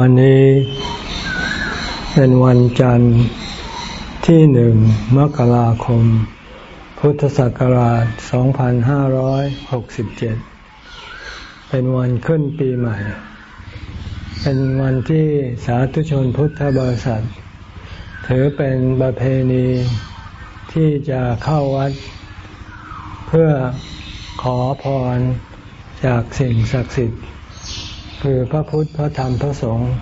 วันนี้เป็นวันจันทร์ที่หนึ่งมกราคม พุทธศักราช 2567 เป็นวันขึ้นปีใหม่ เป็นวันที่สาธุชนพุทธบริษัท ถือเป็นประเพณีที่จะเข้าวัด เพื่อขอพรจากสิ่งศักดิ์สิทธิ์ คือพระพุทธพระธรรมพระสงฆ์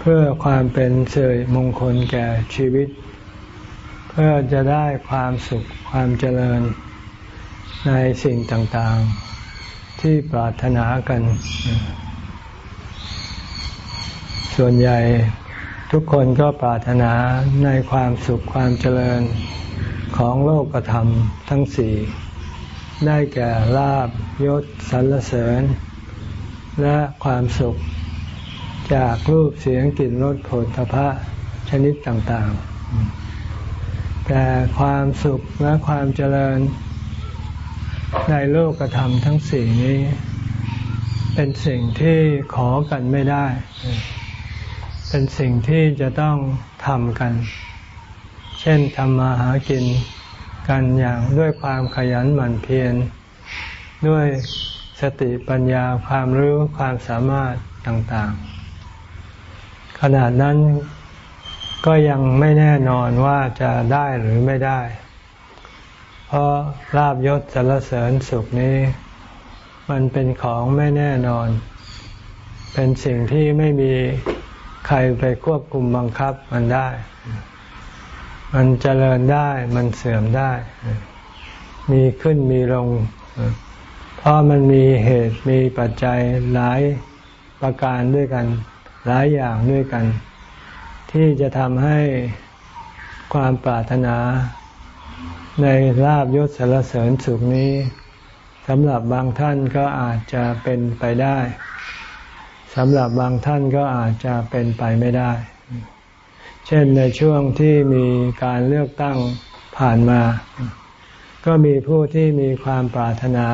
เพื่อความเป็นเสริมงคลแก่ชีวิต เพื่อจะได้ความสุขความเจริญในสิ่งต่างๆ ที่ปรารถนากัน ส่วนใหญ่ทุกคนก็ปรารถนาในความสุขความเจริญของโลกธรรมทั้งสี่ ได้แก่ลาบยศสรรเสริญ และความสุข จากรูปเสียงกลิ่นรสผลทพะชนิดต่างๆ แต่ความสุขและความเจริญในโลกธรรมทั้งสี่นี้ เป็นสิ่งที่ขอกันไม่ได้ เป็นสิ่งที่จะต้องทำกัน เช่นทำมาหากินกันอย่างด้วยความขยันหมั่นเพียรด้วย สติปัญญาความรู้ความสามารถต่างๆ ขนาดนั้นก็ยังไม่แน่นอนว่าจะได้หรือไม่ได้ เพราะลาบยศสรรเสริญสุขนี้ มันเป็นของไม่แน่นอน เป็นสิ่งที่ไม่มีใครไปควบคุมบังคับมันได้ มันเจริญได้มันเสื่อมได้ มีขึ้นมีลง ราะมันมีเหตุมีปัจจัยหลายประการด้วยกัน หลายอย่างด้วยกัน ที่จะทำให้ความปรารถนาในลาบยศสารเสริญสุขนี้สำหรับบางท่านก็อาจจะเป็นไปได้สำหรับบางท่านก็อาจจะเป็นไปไม่ได้ เช่นในช่วงที่มีการเลือกตั้งผ่านมา ก็มีผู้ที่มีความปรารถนา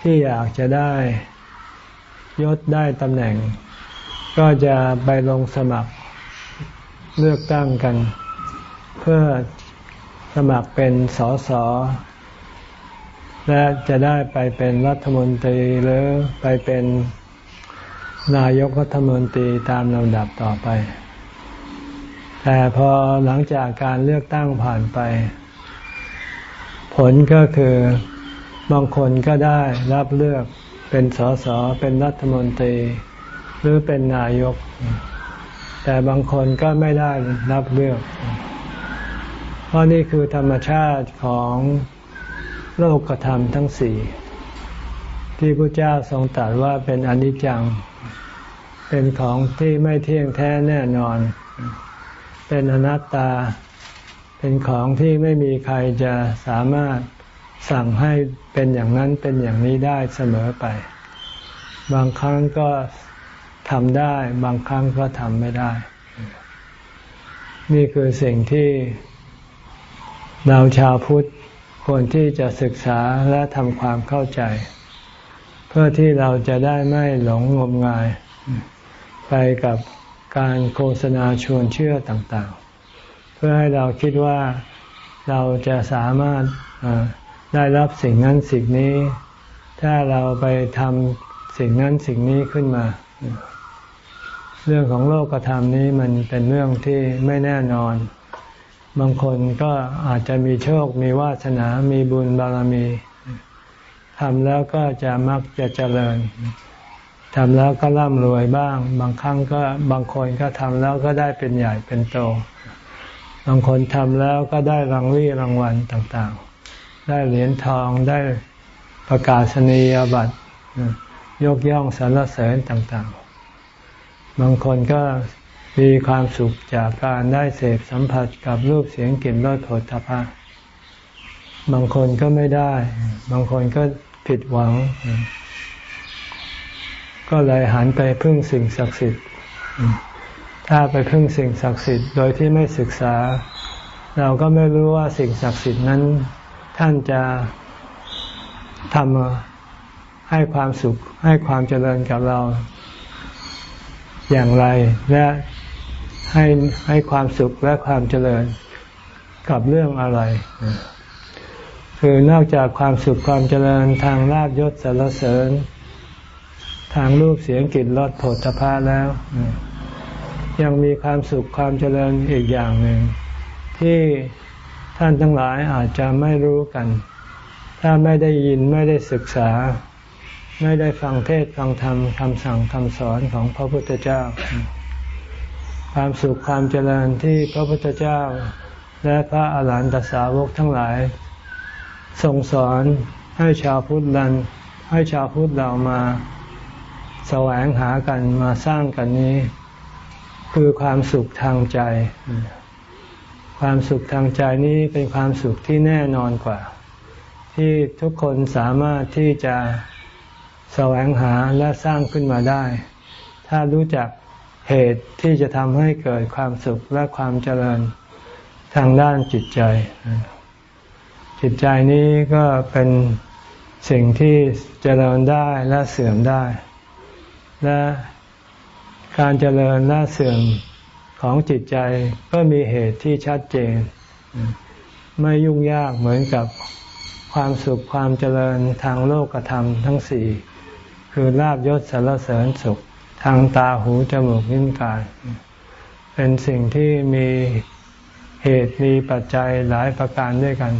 ที่อยากจะได้ยศได้ตำแหน่ง ก็จะไปลงสมัครเลือกตั้งกัน เพื่อสมัครเป็นสสและจะได้ไปเป็นรัฐมนตรีหรือไปเป็นนายกรัฐมนตรีตามลำดับต่อไป แต่พอหลังจากการเลือกตั้งผ่านไป ผลก็คือ บางคนก็ได้รับเลือกเป็นสสเป็นรัฐมนตรี หรือเป็นนายก แต่บางคนก็ไม่ได้รับเลือก เพราะนี่คือธรรมชาติของโลกธรรมทั้งสี่ที่พระเจ้าทรงตรัสว่าเป็นอนิจจัง เป็นของที่ไม่เที่ยงแท้แน่นอน เป็นอนัตตา เป็นของที่ไม่มีใครจะสามารถ สั่งให้เป็นอย่างนั้นเป็นอย่างนี้ได้เสมอไป บางครั้งก็ทำได้ บางครั้งก็ทำไม่ได้ นี่คือสิ่งที่เราชาวพุทธควรที่จะศึกษาและทำความเข้าใจ เพื่อที่เราจะได้ไม่หลงงมงาย ไปกับการโฆษณาชวนเชื่อต่างๆ เพื่อให้เราคิดว่าเราจะสามารถ ได้รับสิ่งนั้นสิ่งนี้ ถ้าเราไปทำสิ่งนั้นสิ่งนี้ขึ้นมา เรื่องของโลกธรรมนี้มันเป็นเรื่องที่ไม่แน่นอน บางคนก็อาจจะมีโชค มีวาสนา มีบุญบารมีทำแล้วก็จะมักจะเจริญทำแล้วก็ร่ำรวยบ้าง บางครั้งก็บางคนก็ทำแล้วก็ได้เป็นใหญ่เป็นโต บางคนทำแล้วก็ได้รางวีรางวัลต่างๆ ได้เหรียญทองได้ประกาศนียบัตรยกย่องสรรเสริญต่างๆ บางคนก็มีความสุขจากการได้เสพสัมผัสกับรูปเสียงกลิ่นรสผลทพะบางคนก็ไม่ได้ บางคนก็ผิดหวัง ก็เลยหันไปพึ่งสิ่งศักดิ์สิทธิ์ ถ้าไปพึ่งสิ่งศักดิ์สิทธิ์โดยที่ไม่ศึกษา เราก็ไม่รู้ว่าสิ่งศักดิ์สิทธิ์นั้น ท่านจะทำให้ความสุขให้ความเจริญกับเราอย่างไร และให้ให้ความสุขและความเจริญกับเรื่องอะไร คือนอกจากความสุขความเจริญทางลาบยศสรรเสริญ ทางรูปเสียงกลิ่นรสผฏฐพะแล้ว ยังมีความสุขความเจริญอีกอย่างหนึ่งที่ ท่านทั้งหลายอาจจะไม่รู้กัน ถ้าไม่ได้ยินไม่ได้ศึกษา ไม่ได้ฟังเทศฟังธรรมคำสั่งคำสอนของพระพุทธเจ้า ความสุขความเจริญที่พระพุทธเจ้า และพระอาหารหันตสาวกทั้งหลายส่งสอนให้ชาวพุทธนันให้ชาวพุทธเรามาแสวงหากันมาสร้างกันนี้ คือความสุขทางใจ ความสุขทางใจนี้เป็นความสุขที่แน่นอนกว่า ที่ทุกคนสามารถที่จะแสวงหาและสร้างขึ้นมาได้ ถ้ารู้จักเหตุที่จะทำให้เกิดความสุขและความเจริญทางด้านจิตใจ จิตใจนี้ก็เป็นสิ่งที่เจริญได้และเสื่อมได้ และการเจริญและเสื่อม ของจิตใจก็มีเหตุที่ชัดเจน ไม่ยุ่งยากเหมือนกับความสุขความเจริญทางโลกธรรมทั้งสี่คือลาบยศสารเสริญสุขทางตาหูจมูกลิ้นกาย เป็นสิ่งที่มีเหตุมีปัจจัยหลายประการด้วยกัน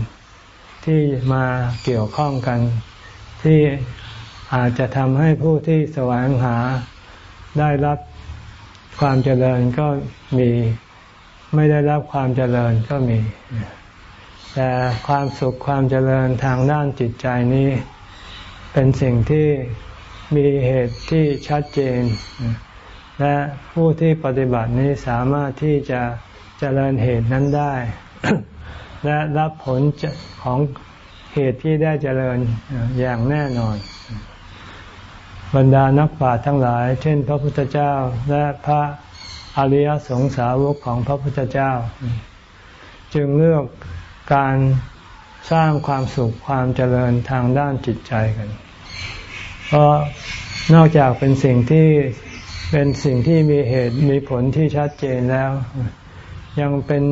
ที่มาเกี่ยวข้องกัน ที่อาจจะทำให้ผู้ที่แสวงหาได้รับ ความเจริญก็มีไม่ได้รับความเจริญก็มี แต่ความสุขความเจริญทางด้านจิตใจนี้ เป็นสิ่งที่มีเหตุที่ชัดเจน และผู้ที่ปฏิบัตินี้สามารถที่จะเจริญเหตุนั้นได้ และรับผลของเหตุที่ได้เจริญอย่างแน่นอน บรรดานักปราชญ์ทั้งหลาย เช่น พระพุทธเจ้าและพระอริยสงสาวกของพระพุทธเจ้า จึงเลือกการสร้างความสุขความเจริญทางด้านจิตใจกัน เพราะนอกจากเป็นสิ่งที่เป็นสิ่งที่มีเหตุมีผลที่ชัดเจนแล้ว ยังเป็น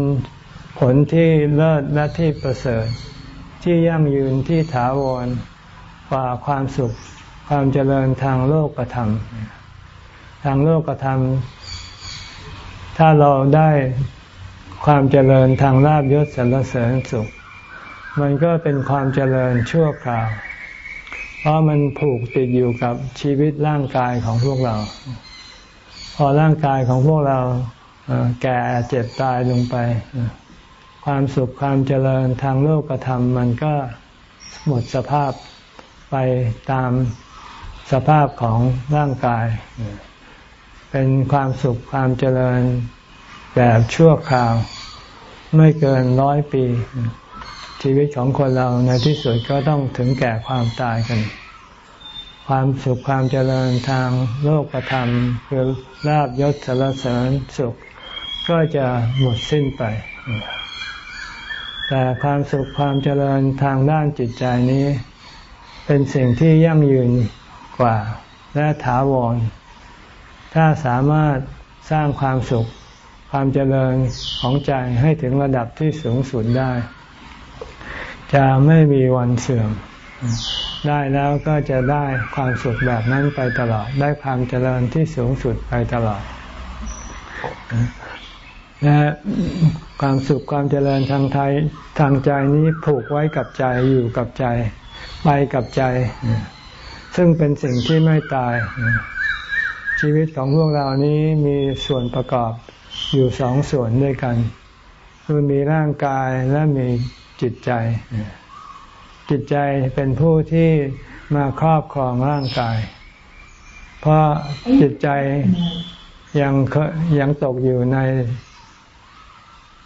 ผลที่เลิศและที่ประเสริฐ ที่ยั่งยืนที่ถาวรกว่าความสุข ความเจริญทางโลกธรรม ทางโลกธรรม ถ้าเราได้ความเจริญทางลาบยศสรรเสริญสุข มันก็เป็นความเจริญชั่วคราว เพราะมันผูกติดอยู่กับชีวิตร่างกายของพวกเรา พอร่างกายของพวกเราแก่เจ็บตายลงไป ความสุขความเจริญทางโลกธรรมมันก็หมดสภาพไปตาม สภาพของร่างกาย เป็นความสุขความเจริญแบบชั่วคราว ไม่เกินร้อยปี ชีวิตของคนเราในที่สุดก็ต้องถึงแก่ความตายกัน ความสุขความเจริญทางโลกธรรมคือลาบยศสารเสริญสุข ก็จะหมดสิ้นไป แต่ความสุขความเจริญทางด้านจิตใจนี้ เป็นสิ่งที่ยั่งยืน กว่า และถาวร ถ้าสามารถสร้างความสุข ความเจริญของใจให้ถึงระดับที่สูงสุดได้ จะไม่มีวันเสื่อม ได้แล้วก็จะได้ความสุขแบบนั้นไปตลอด ได้ความเจริญที่สูงสุดไปตลอดและความสุขความเจริญทางไทยทางใจนี้ผูกไว้กับใจอยู่กับใจ ไปกับใจ ซึ่งเป็นสิ่งที่ไม่ตาย ชีวิตของพวกเรานี้มีส่วนประกอบอยู่สองส่วนด้วยกัน คือมีร่างกายและมีจิตใจ จิตใจเป็นผู้ที่มาครอบครองร่างกาย เพราะจิตใจยังยังตกอยู่ใน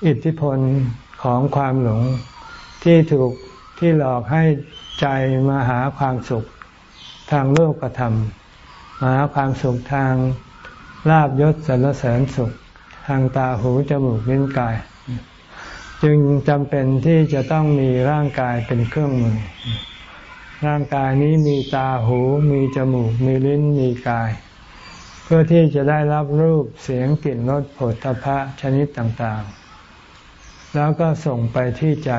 อิทธิพลของความหลงที่ถูกที่หลอกให้ใจมาหาความสุข ทางโลกธรรมมาหาความสุขทางลาบยศสรรเสริญสุข ทางตาหูจมูกลิ้นกาย จึงจำเป็นที่จะต้องมีร่างกายเป็นเครื่องมือ ร่างกายนี้มีตาหู มีจมูก มีลิ้นมีกาย เพื่อที่จะได้รับรูปเสียงกลิ่นรสผลตภะชนิดต่างๆ แล้วก็ส่งไปที่ใจ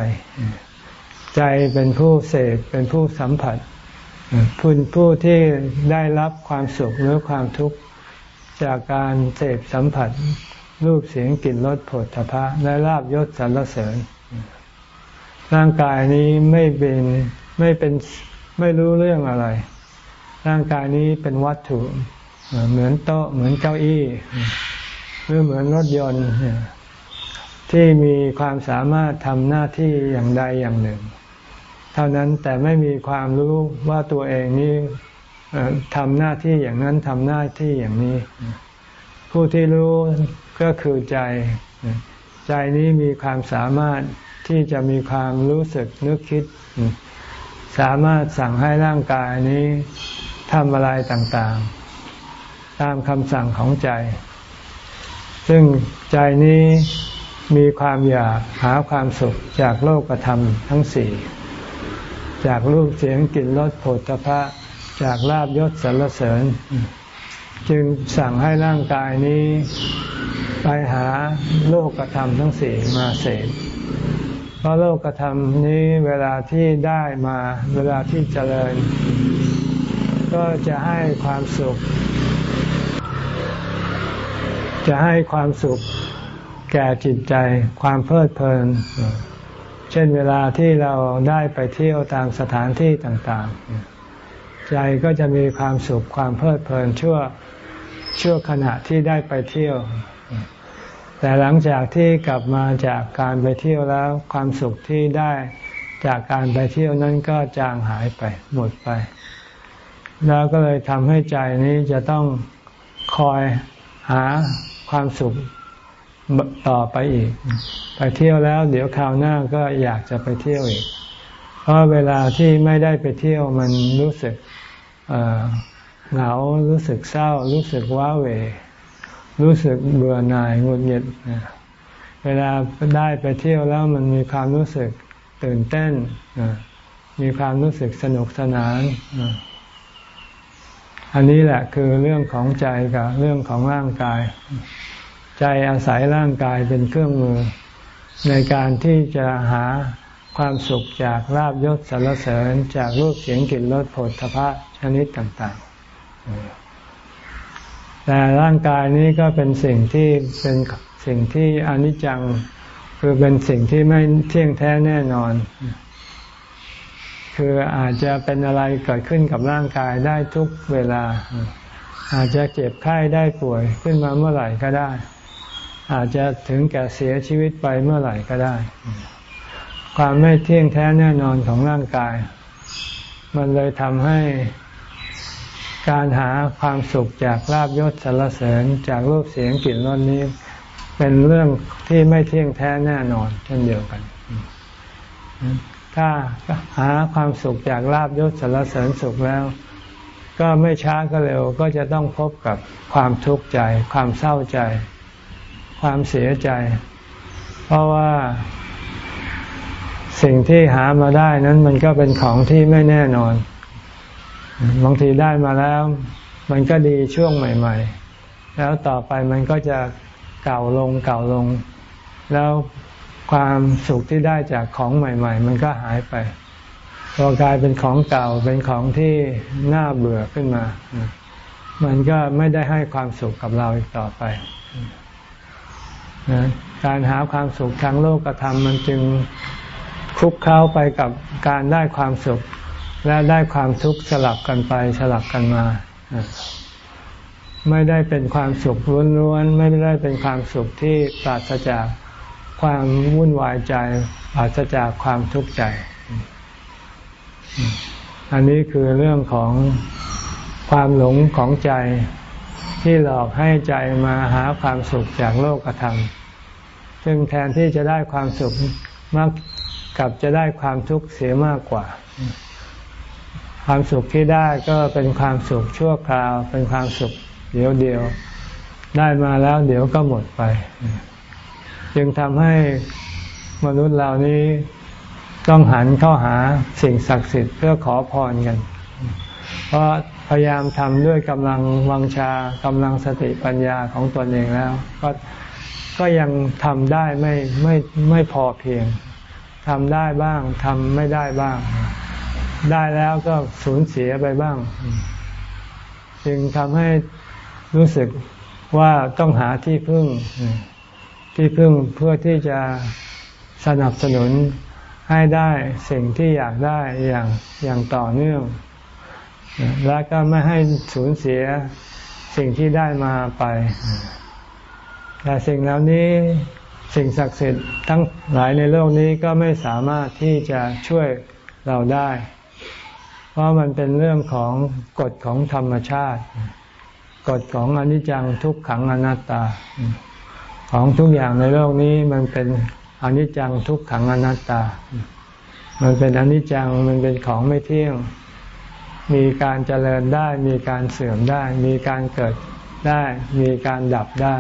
ใจเป็นผู้เสพเป็นผู้สัมผัส ผู้ผู้ที่ได้รับความสุขหรือความทุกข์จากการเสพสัมผัสรูปเสียงกลิ่นรสผลตภะและลาบยศสรรเสริญ ร่างกายนี้ไม่เป็นไม่เป็นไม่รู้เรื่องอะไร ร่างกายนี้เป็นวัตถุ เหมือนโต๊ะเหมือนเก้าอี้หรือเหมือนรถยนต์ที่มีความสามารถทำหน้าที่อย่างใดอย่างหนึ่ง เท่านั้นแต่ไม่มีความรู้ว่าตัวเองนี้ทำหน้าที่อย่างนั้นทำหน้าที่อย่างนี้ ผู้ที่รู้ก็คือใจ ใจนี้มีความสามารถที่จะมีความรู้สึกนึกคิด สามารถสั่งให้ร่างกายนี้ทำอะไรต่างๆ ตามคำสั่งของใจ ซึ่งใจนี้มีความอยากหาความสุขจากโลกธรรมทั้งสี่ จากรูปเสียงกลิ่นรสโผฏฐะจากลาบยศสรรเสริญ จึงสั่งให้ร่างกายนี้ไปหาโลกธรรมทั้งสี่มาเสพเพราะโลกธรรมนี้เวลาที่ได้มาเวลาที่เจริญ ก็จะให้ความสุข จะให้ความสุขแก่จิตใจความเพลิดเพลิน เช่นเวลาที่เราได้ไปเที่ยวตามสถานที่ต่างๆ ใจก็จะมีความสุขความเพลิดเพลินชั่วชั่วขณะที่ได้ไปเที่ยว แต่หลังจากที่กลับมาจากการไปเที่ยวแล้วความสุขที่ได้จากการไปเที่ยวนั้นก็จางหายไปหมดไป แล้วก็เลยทำให้ใจนี้จะต้องคอยหาความสุข ต่อไปอีก ไปเที่ยวแล้ว เดี๋ยวคราวหน้าก็อยากจะไปเที่ยวอีก เพราะเวลาที่ไม่ได้ไปเที่ยวมันรู้สึกเหงารู้สึกเศร้า รู้สึกว้าเหวรู้สึกเบื่อหน่ายหงุดหงิดเวลาได้ไปเที่ยวแล้วมันมีความรู้สึกตื่นเต้นมีความรู้สึกสนุกสนานอันนี้แหละคือเรื่องของใจกับเรื่องของร่างกาย ใจอาศัยร่างกายเป็นเครื่องมือ ในการที่จะหาความสุขจากลาบยศสารเสริญจากรูปเสียงกลิ่นรสผลทพะชนิดต่างๆ แต่ร่างกายนี้ก็เป็นสิ่งที่เป็นสิ่งที่อนิจจัง คือเป็นสิ่งที่ไม่เที่ยงแท้แน่นอน คืออาจจะเป็นอะไรเกิดขึ้นกับร่างกายได้ทุกเวลา อาจจะเจ็บไข้ได้ป่วยขึ้นมาเมื่อไหร่ก็ได้ อาจจะถึงแก่เสียชีวิตไปเมื่อไหร่ก็ได้ ความไม่เที่ยงแท้แน่นอนของร่างกาย มันเลยทำให้การหาความสุขจากลาบยศสรรเสริญจากรูปเสียงกลิ่นรสนี้ เป็นเรื่องที่ไม่เที่ยงแท้แน่นอน เช่นเดียวกัน ถ้าหาความสุขจากลาบยศสรรเสริญสุขแล้ว ก็ไม่ช้าก็เร็วก็จะต้องพบกับความทุกข์ใจ ความเศร้าใจ ความเสียใจ เพราะว่า สิ่งที่หามาได้นั้นมันก็เป็นของที่ไม่แน่นอน บางทีได้มาแล้ว มันก็ดีช่วงใหม่ ๆ แล้วต่อไปมันก็จะเก่าลงเก่าลง แล้วความสุขที่ได้จากของใหม่ ๆ มันก็หายไปพอกลายเป็นของเก่าเป็นของที่น่าเบื่อขึ้นมา มันก็ไม่ได้ให้ความสุขกับเราอีกต่อไป การหาความสุขทางโลกธรรมมันจึงคลุกเคล้าไปกับการได้ความสุข และได้ความทุกข์สลับกันไปสลับกันมา ไม่ได้เป็นความสุขล้วนๆไม่ได้เป็นความสุขที่ปราศจากความวุ่นวายใจปราศจากความทุกข์ใจ อันนี้คือเรื่องของความหลงของใจ ที่หลอกให้ใจมาหาความสุขจากโลกธรรม ซึ่งแทนที่จะได้ความสุขมากกับจะได้ความทุกข์เสียมากกว่า ความสุขที่ได้ก็เป็นความสุขชั่วคราว เป็นความสุขเดียวเดียว ได้มาแล้วเดี๋ยวก็หมดไป จึงทำให้มนุษย์เหล่านี้ต้องหันเข้าหาสิ่งศักดิ์สิทธิ์เพื่อขอพรกัน เพราะ พยายามทำด้วยกำลังวังชากำลังสติปัญญาของตนเองแล้ว ก็ก็ยังทำได้ไม่ไม่ไม่พอเพียงทำได้บ้างทำไม่ได้บ้าง ได้แล้วก็สูญเสียไปบ้าง จึงทำให้รู้สึกว่าต้องหาที่พึ่ง ที่พึ่งเพื่อที่จะสนับสนุนให้ได้สิ่งที่อยากได้อย่างอย่างต่อเนื่อง และก็ไม่ให้สูญเสียสิ่งที่ได้มาไป แต่สิ่งเหล่านี้สิ่งศักดิ์สิทธิ์ทั้งหลายในโลกนี้ก็ไม่สามารถที่จะช่วยเราได้ เพราะมันเป็นเรื่องของกฎของธรรมชาติ กฎของอนิจจังทุกขังอนัตตา ของทุกอย่างในโลกนี้มันเป็นอนิจจังทุกขังอนัตตา มันเป็นอนิจจังมันเป็นของไม่เที่ยง มีการเจริญได้ มีการเสื่อมได้ มีการเกิดได้ มีการดับได้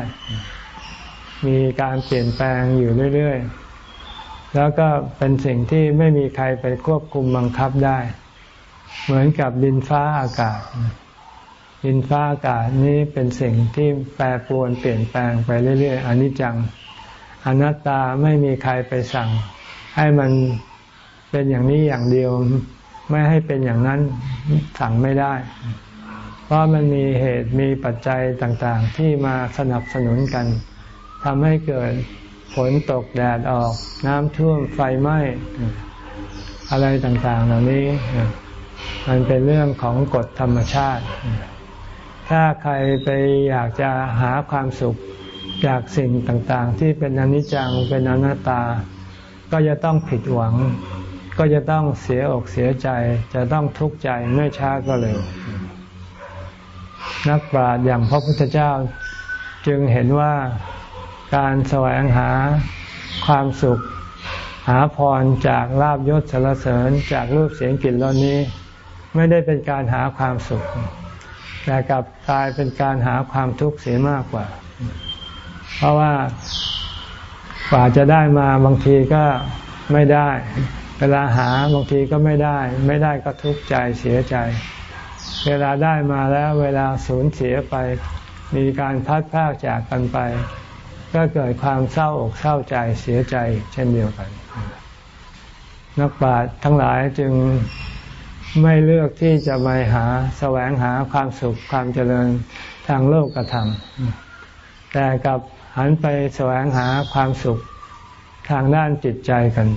มีการเปลี่ยนแปลงอยู่เรื่อยๆ แล้วก็เป็นสิ่งที่ไม่มีใครไปควบคุมบังคับได้ เหมือนกับดินฟ้าอากาศ ดินฟ้าอากาศนี้เป็นสิ่งที่แปรปรวนเปลี่ยนแปลงไปเรื่อยๆอนิจจัง อนัตตาไม่มีใครไปสั่ง ให้มันเป็นอย่างนี้อย่างเดียว ไม่ให้เป็นอย่างนั้นสั่งไม่ได้ เพราะมันมีเหตุมีปัจจัยต่างๆ ที่มาสนับสนุนกันทำให้เกิดฝนตกแดดออก น้ำท่วมไฟไหม้อะไรต่างๆ เหล่านี้ มันเป็นเรื่องของกฎธรรมชาติ ถ้าใครไปอยากจะหาความสุขจากสิ่งต่างๆ ที่เป็นอนิจจังเป็นอนัตตา ก็จะต้องผิดหวัง ก็จะต้องเสียอกเสียใจ จะต้องทุกข์ใจไม่ช้าก็เร็ว นักปราชญ์อย่างพระพุทธเจ้าจึงเห็นว่าการแสวงหาความสุข หาพรจากลาบยศสารเสริญจากรูปเสียงกลิ่นรสนี้ ไม่ได้เป็นการหาความสุข แต่กลับกลายเป็นการหาความทุกข์เสียมากกว่า เพราะว่ากว่าจะได้มาบางทีก็ไม่ได้ เวลาหาบางทีก็ไม่ได้ ไม่ได้ก็ทุกข์ใจเสียใจ เวลาได้มาแล้วเวลาสูญเสียไป มีการพัดพากจากกันไป ก็เกิดความเศร้าอกเศร้าใจเสียใจเช่นเดียวกัน นักปราชญ์ทั้งหลายจึงไม่เลือกที่จะไปหาแสวงหาความสุขความเจริญทางโลกกระทำแต่กับหันไปแสวงหาความสุขทางด้านจิตใจกัน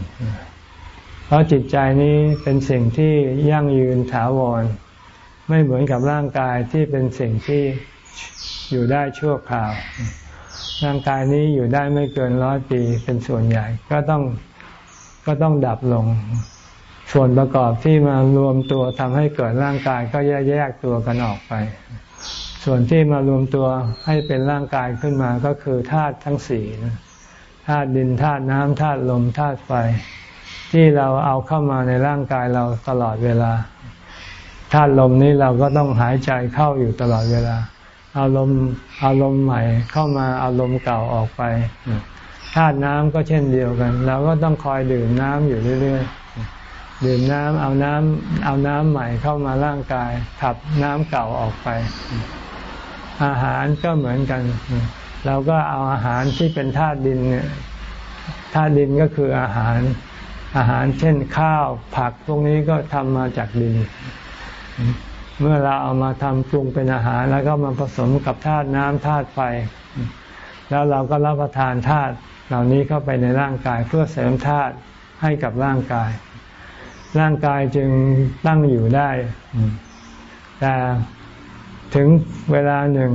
เพราะจิตใจนี้เป็นสิ่งที่ยั่งยืนถาวร ไม่เหมือนกับร่างกายที่เป็นสิ่งที่อยู่ได้ชั่วคราว ร่างกายนี้อยู่ได้ไม่เกินร้อยปีเป็นส่วนใหญ่ ก็ต้องก็ต้องดับลง ส่วนประกอบที่มารวมตัวทำให้เกิดร่างกายก็แยกแยกตัวกันออกไป ส่วนที่มารวมตัวให้เป็นร่างกายขึ้นมาก็คือธาตุทั้งสี่ธาตุดินธาตุน้ำธาตุลมธาตุไฟ ที่เราเอาเข้ามาในร่างกายเราตลอดเวลาธาตุลมนี้เราก็ต้องหายใจเข้าอยู่ตลอดเวลา อารมณ์อารมณ์ใหม่เข้ามาอารมณ์เก่าออกไปธาตุน้ำก็เช่นเดียวกัน เราก็ต้องคอยดื่มน้ำอยู่เรื่อยๆ ดื่มน้ำเอาน้ำเอาน้ำใหม่เข้ามาร่างกาย ขับน้ำเก่าออกไป อาหารก็เหมือนกัน เราก็เอาอาหารที่เป็นธาตุดินเนี่ยธาตุดินก็คืออาหาร อาหารเช่นข้าวผักพวกนี้ก็ทำมาจากดิน เมื่อเราเอามาทำปรุงเป็นอาหารแล้วก็มาผสมกับธาตุน้ำธาตุไฟ แล้วเราก็รับประทานธาตุเหล่านี้เข้าไปในร่างกายเพื่อเสริมธาตุให้กับร่างกาย ร่างกายจึงตั้งอยู่ได้ แต่ถึงเวลาหนึ่ง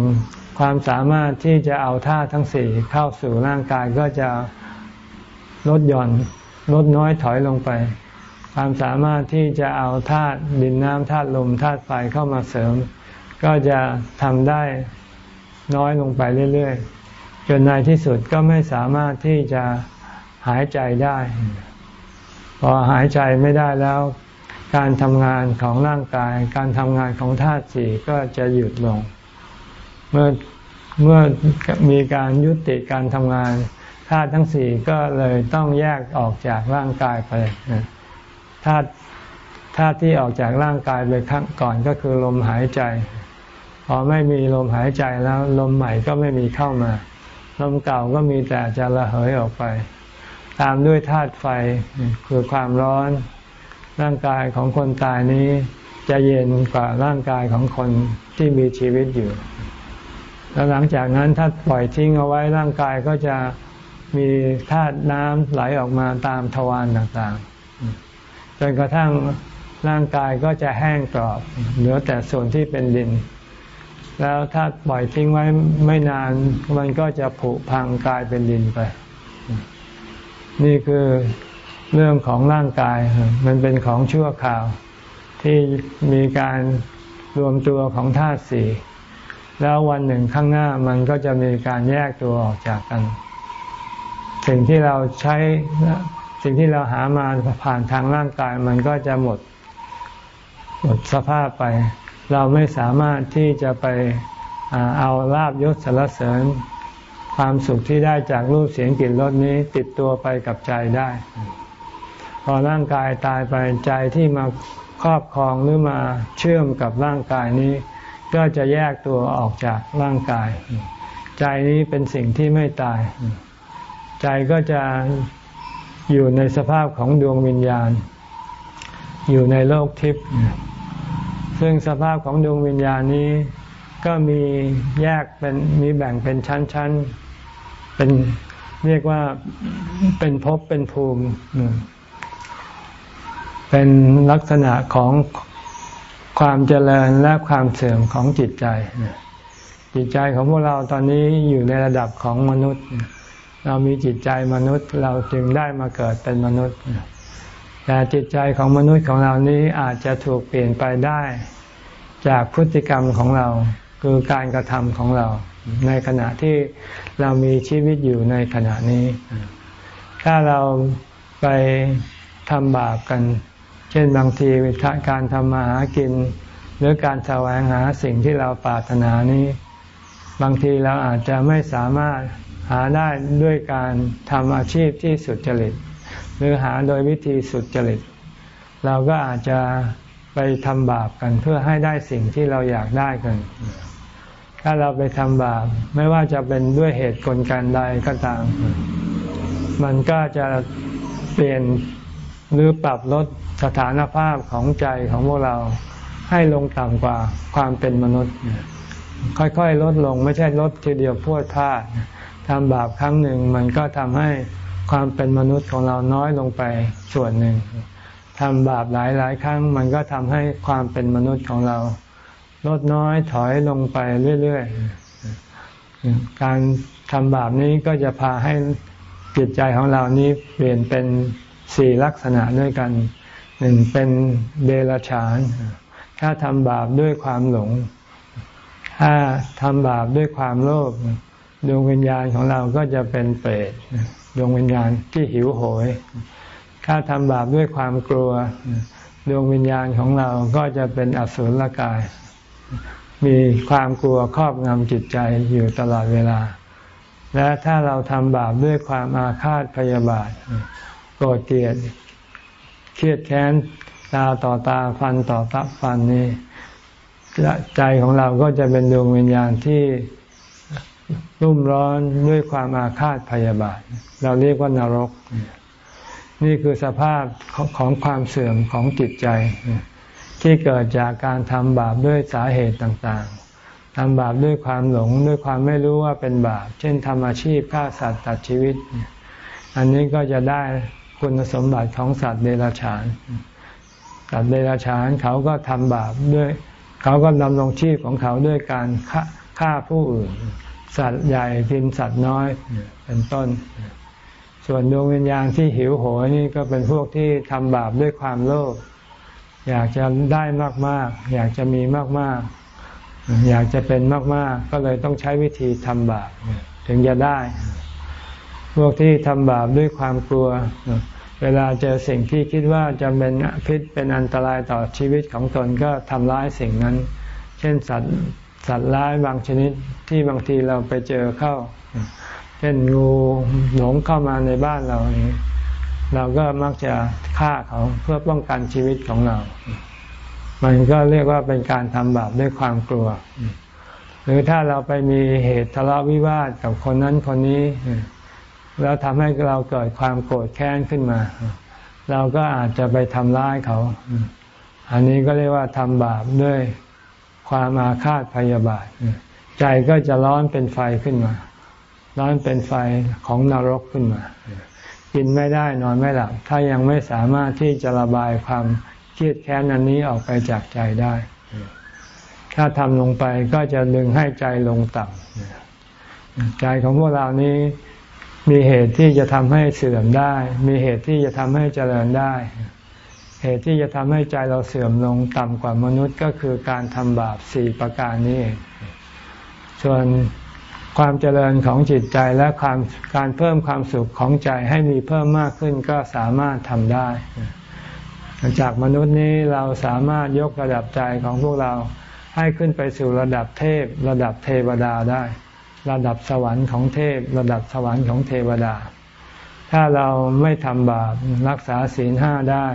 ความสามารถที่จะเอาธาตุทั้งสี่เข้าสู่ร่างกายก็จะลดหย่อน ลดน้อยถอยลงไป ความสามารถที่จะเอาธาตุดินน้ำธาตุลมธาตุไฟเข้ามาเสริม ก็จะทำได้น้อยลงไปเรื่อยๆ จนในที่สุดก็ไม่สามารถที่จะหายใจได้ พอหายใจไม่ได้แล้ว การทำงานของร่างกาย การทำงานของธาตุสี่ก็จะหยุดลง เมื่อเมื่อมีการยุติการทำงาน ธาตุทั้งสี่ก็เลยต้องแยกออกจากร่างกายไปธาตุธาตุที่ออกจากร่างกายไปข้งก่อนก็คือลมหายใจ พอไม่มีลมหายใจแล้วลมใหม่ก็ไม่มีเข้ามา ลมเก่าก็มีแต่จะระเหยออกไป ตามด้วยธาตุไฟคือความร้อน ร่างกายของคนตายนี้ จะเย็นกว่าร่างกายของคนที่มีชีวิตอยู่ แล้วหลังจากนั้นถ้าปล่อยทิ้งเอาไว้ร่างกายก็จะ มีธาตุน้ำไหลออกมาตามทวารต่างๆ จนกระทั่งร่างกายก็จะแห้งกรอบ เหลือแต่ส่วนที่เป็นดิน แล้วถ้าปล่อยทิ้งไว้ไม่นาน มันก็จะผุพังกลายเป็นดินไป นี่คือเรื่องของร่างกาย มันเป็นของชั่วคราว ที่มีการรวมตัวของธาตุสี่แล้ววันหนึ่งข้างหน้ามันก็จะมีการแยกตัวออกจากกัน สิ่งที่เราใช้สิ่งที่เราหามาผ่านทางร่างกายมันก็จะหมดหมดสภาพไป เราไม่สามารถที่จะไปเอาลาบยศสารเสริญ ความสุขที่ได้จากรูปเสียงกลิ่นรสนี้ติดตัวไปกับใจได้ พอร่างกายตายไปใจที่มาครอบครองหรือมาเชื่อมกับร่างกายนี้ ก็จะแยกตัวออกจากร่างกาย ใจนี้เป็นสิ่งที่ไม่ตาย ใจก็จะอยู่ในสภาพของดวงวิญญาณ อยู่ในโลกทิพย์ซึ่งสภาพของดวงวิญญาณนี้ ก็มีแยกเป็นมีแบ่งเป็นชั้นๆเป็นเรียกว่าเป็นภพเป็นภูมิ เป็นลักษณะของความเจริญและความเสื่อมของจิตใจ จิตใจของพวกเราตอนนี้อยู่ในระดับของมนุษย์ เรามีจิตใจมนุษย์เราจึงได้มาเกิดเป็นมนุษย์ แต่จิตใจของมนุษย์ของเรานี้อาจจะถูกเปลี่ยนไปได้ จากพฤติกรรมของเราคือการกระทำของเรา ในขณะที่เรามีชีวิตอยู่ในขณะนี้ ถ้าเราไปทำบาปกัน เช่นบางทีการทำมาหากิน หรือการแสวงหาสิ่งที่เราปรารถนานี้ บางทีเราอาจจะไม่สามารถ หาได้ด้วยการทำอาชีพที่สุจริต หรือหาโดยวิธีสุจริต เราก็อาจจะไปทำบาปกันเพื่อให้ได้สิ่งที่เราอยากได้กัน ถ้าเราไปทำบาปไม่ว่าจะเป็นด้วยเหตุกลการใดก็ตาม มันก็จะเปลี่ยนหรือปรับลดสถานภาพของใจของพวกเราให้ลงต่ำกว่าความเป็นมนุษย์ ค่อยๆ ลดลงไม่ใช่ลดทีเดียวพวดพลาด ทำบาปครั้งหนึ่งมันก็ทำให้ความเป็นมนุษย์ของเราน้อยลงไปส่วนหนึ่งทำบาปหลายๆครั้ง มันก็ทำให้ความเป็นมนุษย์ของเรา ลดน้อยถอยลงไปเรื่อยๆ การทำบาปนี้ก็จะพาให้จิตใจของเรานี้เปลี่ยนเป็นสี่ลักษณะด้วยกันหนึ่งเป็นเดรัจฉาน ถ้าทำบาปด้วยความหลง ถ้าทำบาปด้วยความโลภ ดวงวิญญาณของเราก็จะเป็นเปรตดวงวิญญาณที่หิวโหย ถ้าทำบาปด้วยความกลัว ดวงวิญญาณของเราก็จะเป็นอสุรกาย มีความกลัวครอบงำจิตใจอยู่ตลอดเวลา และถ้าเราทำบาปด้วยความอาฆาตพยาบาท โกรธเกลียด เครียดแค้นตาต่อตาฟันต่อตับฟันนี่ใจของเราก็จะเป็นดวงวิญญาณที่ รุ่มร้อนด้วยความอาฆาตพยาบาท เราเรียกว่านรก นี่คือสภาพของความเสื่อมของจิตใจ ที่เกิดจากการทำบาปด้วยสาเหตุต่างๆทำบาปด้วยความหลงด้วยความไม่รู้ว่าเป็นบาป เช่นทำอาชีพฆ่าสัตว์ตัดชีวิต อันนี้ก็จะได้คุณสมบัติของสัตว์เดรัจฉาน สัตว์เดรัจฉานเขาก็ทำบาปด้วย เขาก็ดำรงชีพของเขาด้วยการฆ่าฆ่าผู้อื่น สัตว์ใหญ่กินสัตว์น้อยเป็นต้น ส่วนดวงวิญญาณที่หิวโหยนี่ก็เป็นพวกที่ทำบาปด้วยความโลภอยากจะได้มากๆ อยากจะมีมากๆ อยากจะเป็นมากๆ ก็เลยต้องใช้วิธีทำบาปถึงจะได้ พวกที่ทำบาปด้วยความกลัว เวลาเจอสิ่งที่คิดว่าจะเป็นพิษเป็นอันตรายต่อชีวิตของตนก็ทำร้ายสิ่งนั้น เช่นสัตว์ สัตว์ร้ายบางชนิดที่บางทีเราไปเจอเข้า เช่นงูหลงเข้ามาในบ้านเราเราก็มักจะฆ่าเขาเพื่อป้องกันชีวิตของเรา มันก็เรียกว่าเป็นการทำบาปด้วยความกลัว หรือถ้าเราไปมีเหตุทะเลาะวิวาทกับคนนั้นคนนี้ แล้วทำให้เราเกิดความโกรธแค้นขึ้นมา เราก็อาจจะไปทำร้ายเขา อันนี้ก็เรียกว่าทำบาปด้วย ความอาฆาตพยาบาท ใจก็จะร้อนเป็นไฟขึ้นมา ร้อนเป็นไฟของนรกขึ้นมา กินไม่ได้นอนไม่หลับ ถ้ายังไม่สามารถที่จะระบายความเครียดแค้นอันนี้ออกไปจากใจได้ ถ้าทำลงไปก็จะดึงให้ใจลงต่ำใจของพวกเรานี้มีเหตุที่จะทำให้เสื่อมได้ มีเหตุที่จะทำให้เจริญได้ เหตุที่จะทำให้ใจเราเสื่อมลงต่ำกว่ามนุษย์ก็คือการทำบาปสี่ประการนี้เองส่วนความเจริญของจิตใจและความการเพิ่มความสุขของใจให้มีเพิ่มมากขึ้นก็สามารถทำได้ จากมนุษย์นี้เราสามารถยกระดับใจของพวกเราให้ขึ้นไปสู่ระดับเทพ ระดับเทวดาได้ ระดับสวรรค์ของเทพ ระดับสวรรค์ของเทวดา ถ้าเราไม่ทำบาปรักษาศีลห้าได้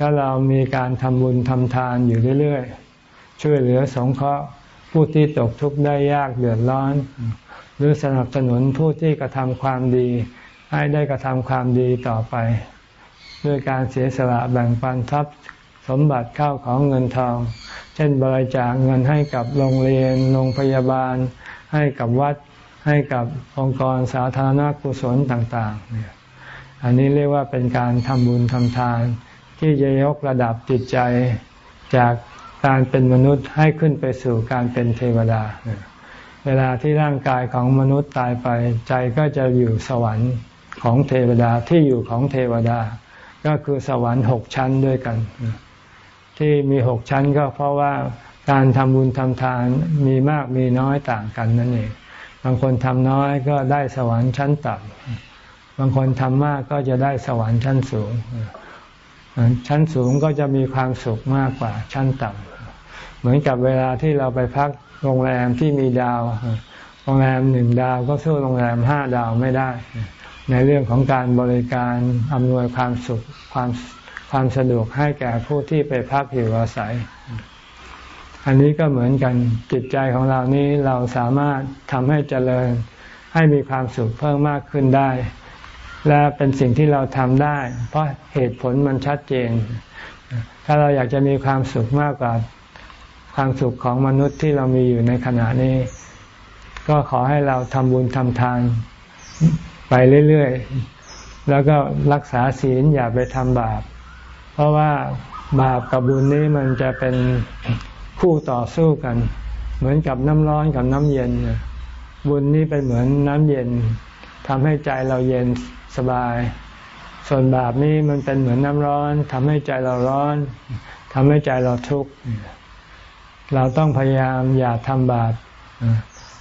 แล้วเรามีการทำบุญทำทานอยู่เรื่อยๆ ช่วยเหลือสงเคราะห์ผู้ที่ตกทุกข์ได้ยากเดือดร้อน หรือสนับสนุนผู้ที่กระทำความดี ให้ได้กระทำความดีต่อไป ด้วยการเสียสละแบ่งปันทรัพย์สมบัติเข้าของเงินทอง เช่นบริจาคเงินให้กับโรงเรียน โรงพยาบาล ให้กับวัด ให้กับองค์กรสาธารณกุศลต่างๆ อันนี้เรียกว่าเป็นการทำบุญทำทาน ที่จะยกระดับจิตใจจากการเป็นมนุษย์ให้ขึ้นไปสู่การเป็นเทวดา เวลาที่ร่างกายของมนุษย์ตายไปใจก็จะอยู่สวรรค์ของเทวดาที่อยู่ของเทวดา ก็คือสวรรค์หกชั้นด้วยกัน ที่มีหกชั้นก็เพราะว่าการทำบุญทำทานมีมากมีน้อยต่างกันนั่นเอง บางคนทำน้อยก็ได้สวรรค์ชั้นต่ำบางคนทำมากก็จะได้สวรรค์ชั้นสูง ชั้นสูงก็จะมีความสุขมากกว่าชั้นต่ำเหมือนกับเวลาที่เราไปพักโรงแรมที่มีดาว โรงแรมหนึ่งดาวก็สู้โรงแรมห้าดาวไม่ได้ ในเรื่องของการบริการอำนวยความสุขความความสะดวกให้แก่ผู้ที่ไปพักอยู่อาศัย อันนี้ก็เหมือนกันจิตใจของเรานี้เราสามารถทำให้เจริญให้มีความสุขเพิ่มมากขึ้นได้ และเป็นสิ่งที่เราทำได้ เพราะเหตุผลมันชัดเจน ถ้าเราอยากจะมีความสุขมากกว่าความสุขของมนุษย์ที่เรามีอยู่ในขณะนี้ ก็ขอให้เราทำบุญทำทานไปเรื่อยๆ แล้วก็รักษาศีลอย่าไปทำบาป เพราะว่าบาปกับบุญนี้มันจะเป็นคู่ต่อสู้กัน เหมือนกับน้ำร้อนกับน้ำเย็น บุญนี้เป็นเหมือนน้ำเย็นทำให้ใจเราเย็น สบาย ส่วนบาปนี้มันเป็นเหมือนน้ำร้อนทำให้ใจเราร้อนทำให้ใจเราทุกข์เราต้องพยายามอย่าทำบาป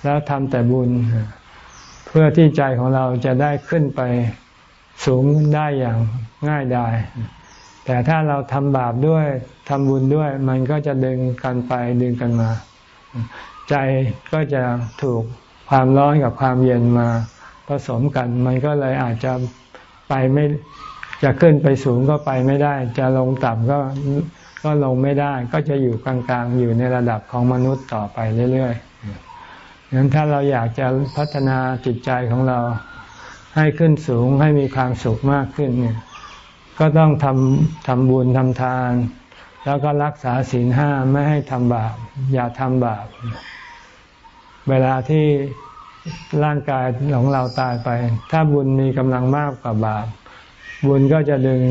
แล้วทำแต่บุญ เพื่อที่ใจของเราจะได้ขึ้นไปสูงได้อย่างง่ายดายแต่ถ้าเราทำบาปด้วยทำบุญด้วย มันก็จะดึงกันไปดึงกันมา ใจก็จะถูกความร้อนกับความเย็นมา ผสมกัน มันก็เลยอาจจะไปไม่จะขึ้นไปสูงก็ไปไม่ได้ จะลงต่ำก็ก็ลงไม่ได้ ก็จะอยู่กลางๆ อยู่ในระดับของมนุษย์ต่อไปเรื่อยๆงั้นถ้าเราอยากจะพัฒนาจิตใจของเราให้ขึ้นสูงให้มีความสุขมากขึ้นเนี่ยก็ต้องทำทำบุญทำทาน แล้วก็รักษาศีลห้าไม่ให้ทำบาปอย่าทำบาปเวลาที่ ร่างกายของเราตายไป ถ้าบุญมีกำลังมากกว่าบาป บุญก็จะดึง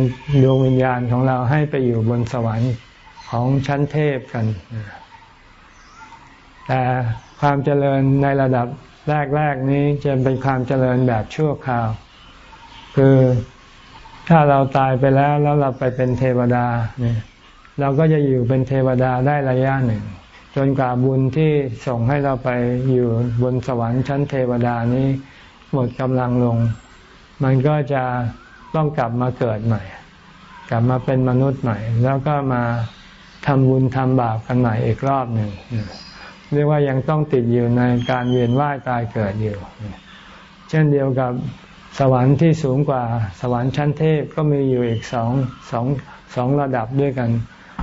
ดวงวิญญาณของเราให้ไปอยู่บนสวรรค์ของชั้นเทพกัน แต่ความเจริญในระดับแรก ๆ นี้จะเป็นความเจริญแบบชั่วคราว คือถ้าเราตายไปแล้วแล้วเราไปเป็นเทวดา เราก็จะอยู่เป็นเทวดาได้ระยะหนึ่ง นกว่าบุญที่ส่งให้เราไปอยู่บนสวรรค์ชั้นเทวดานี้หมดกำลังลง มันก็จะต้องกลับมาเกิดใหม่ กลับมาเป็นมนุษย์ใหม่ แล้วก็มาทำบุญทำบาปกันใหม่อีกรอบหนึ่งเรียกว่ายังต้องติดอยู่ในการเวียนว่ายตายเกิดอยู่ เช่นเดียวกับสวรรค์ที่สูงกว่าสวรรค์ชั้นเทพก็มีอยู่อีกสองสองสองระดับด้วยกัน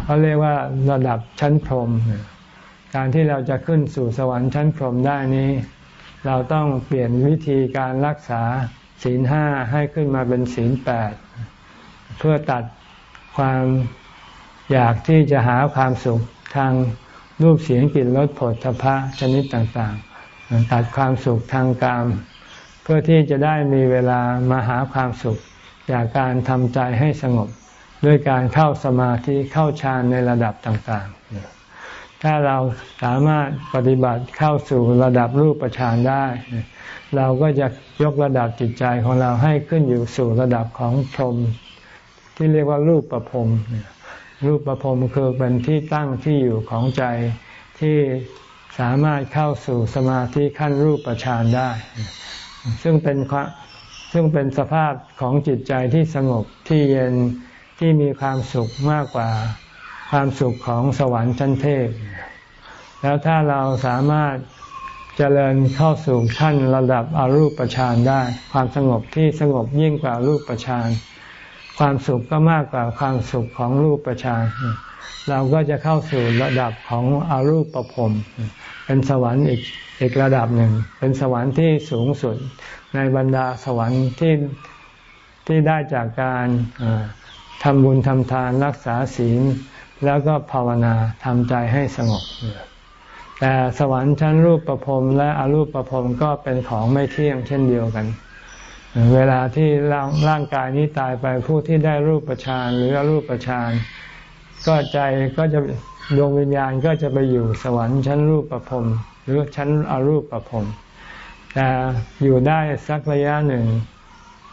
เขาเรียกว่าระดับชั้นพรหม การที่เราจะขึ้นสู่สวรรค์ชั้นพรหมได้นี้ เราต้องเปลี่ยนวิธีการรักษาศีลห้าให้ขึ้นมาเป็นศีลแปดเพื่อตัดความอยากที่จะหาความสุขทางรูปเสียงกลิ่นรสผลทพะชนิดต่างๆ ตัดความสุขทางกาม เพื่อที่จะได้มีเวลามาหาความสุข จากการทำใจให้สงบ ด้วยการเข้าสมาธิเข้าฌานในระดับต่าง ถ้าเราสามารถปฏิบัติเข้าสู่ระดับรูปฌานได้ เราก็จะยกระดับจิตใจของเราให้ขึ้นอยู่สู่ระดับของพรหมที่เรียกว่ารูปประพรมรูปประพรมคือเป็นที่ตั้งที่อยู่ของใจที่สามารถเข้าสู่สมาธิขั้นรูปฌานได้ ซึ่งเป็นซึ่งเป็นสภาพของจิตใจที่สงบที่เย็นที่มีความสุขมากกว่า ความสุขของสวรรค์ชั้นเทพ แล้วถ้าเราสามารถเจริญเข้าสู่ขั้นระดับอรูปฌานได้ ความสงบที่สงบยิ่งกว่ารูปฌานความสุขก็มากกว่าความสุขของรูปประชานเราก็จะเข้าสู่ระดับของอรูปประพรมเป็นสวรรค์อีกอีกระดับหนึ่ง เป็นสวรรค์ที่สูงสุดในบรรดาสวรรค์ที่ที่ได้จากการทำบุญทำทานรักษาศีล แล้วก็ภาวนาทำใจให้สงบ แต่สวรรค์ชั้นรูปประพรมและอรูปประพรมก็เป็นของไม่เที่ยงเช่นเดียวกัน เวลาที่ร่างกายนี้ตายไปผู้ที่ได้รูปฌานหรืออรูปฌานก็ใจก็จะดวงวิญญาณก็จะไปอยู่สวรรค์ชั้นรูปประพรมหรือชั้นอรูปประพรมแต่อยู่ได้สักระยะหนึ่ง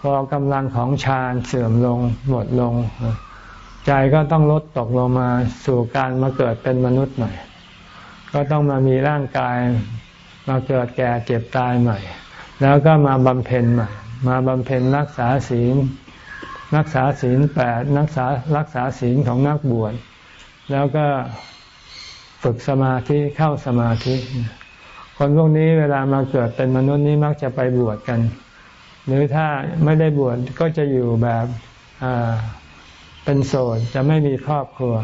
พอกำลังของฌานเสื่อมลงหมดลง ใจก็ต้องลดตกลงมาสู่การมาเกิดเป็นมนุษย์ใหม่ ก็ต้องมามีร่างกายมาเกิดแก่เจ็บตายใหม่ แล้วก็มาบำเพ็ญใหม่ มาบำเพ็ญรักษาศีลรักษาศีลแปดรักษารักษาศีลของนักบวชแล้วก็ฝึกสมาธิเข้าสมาธิ คนพวกนี้เวลามาเกิดเป็นมนุษย์นี้มักจะไปบวชกัน หรือถ้าไม่ได้บวชก็จะอยู่แบบ เป็นโสดจะไม่มีครอบครัว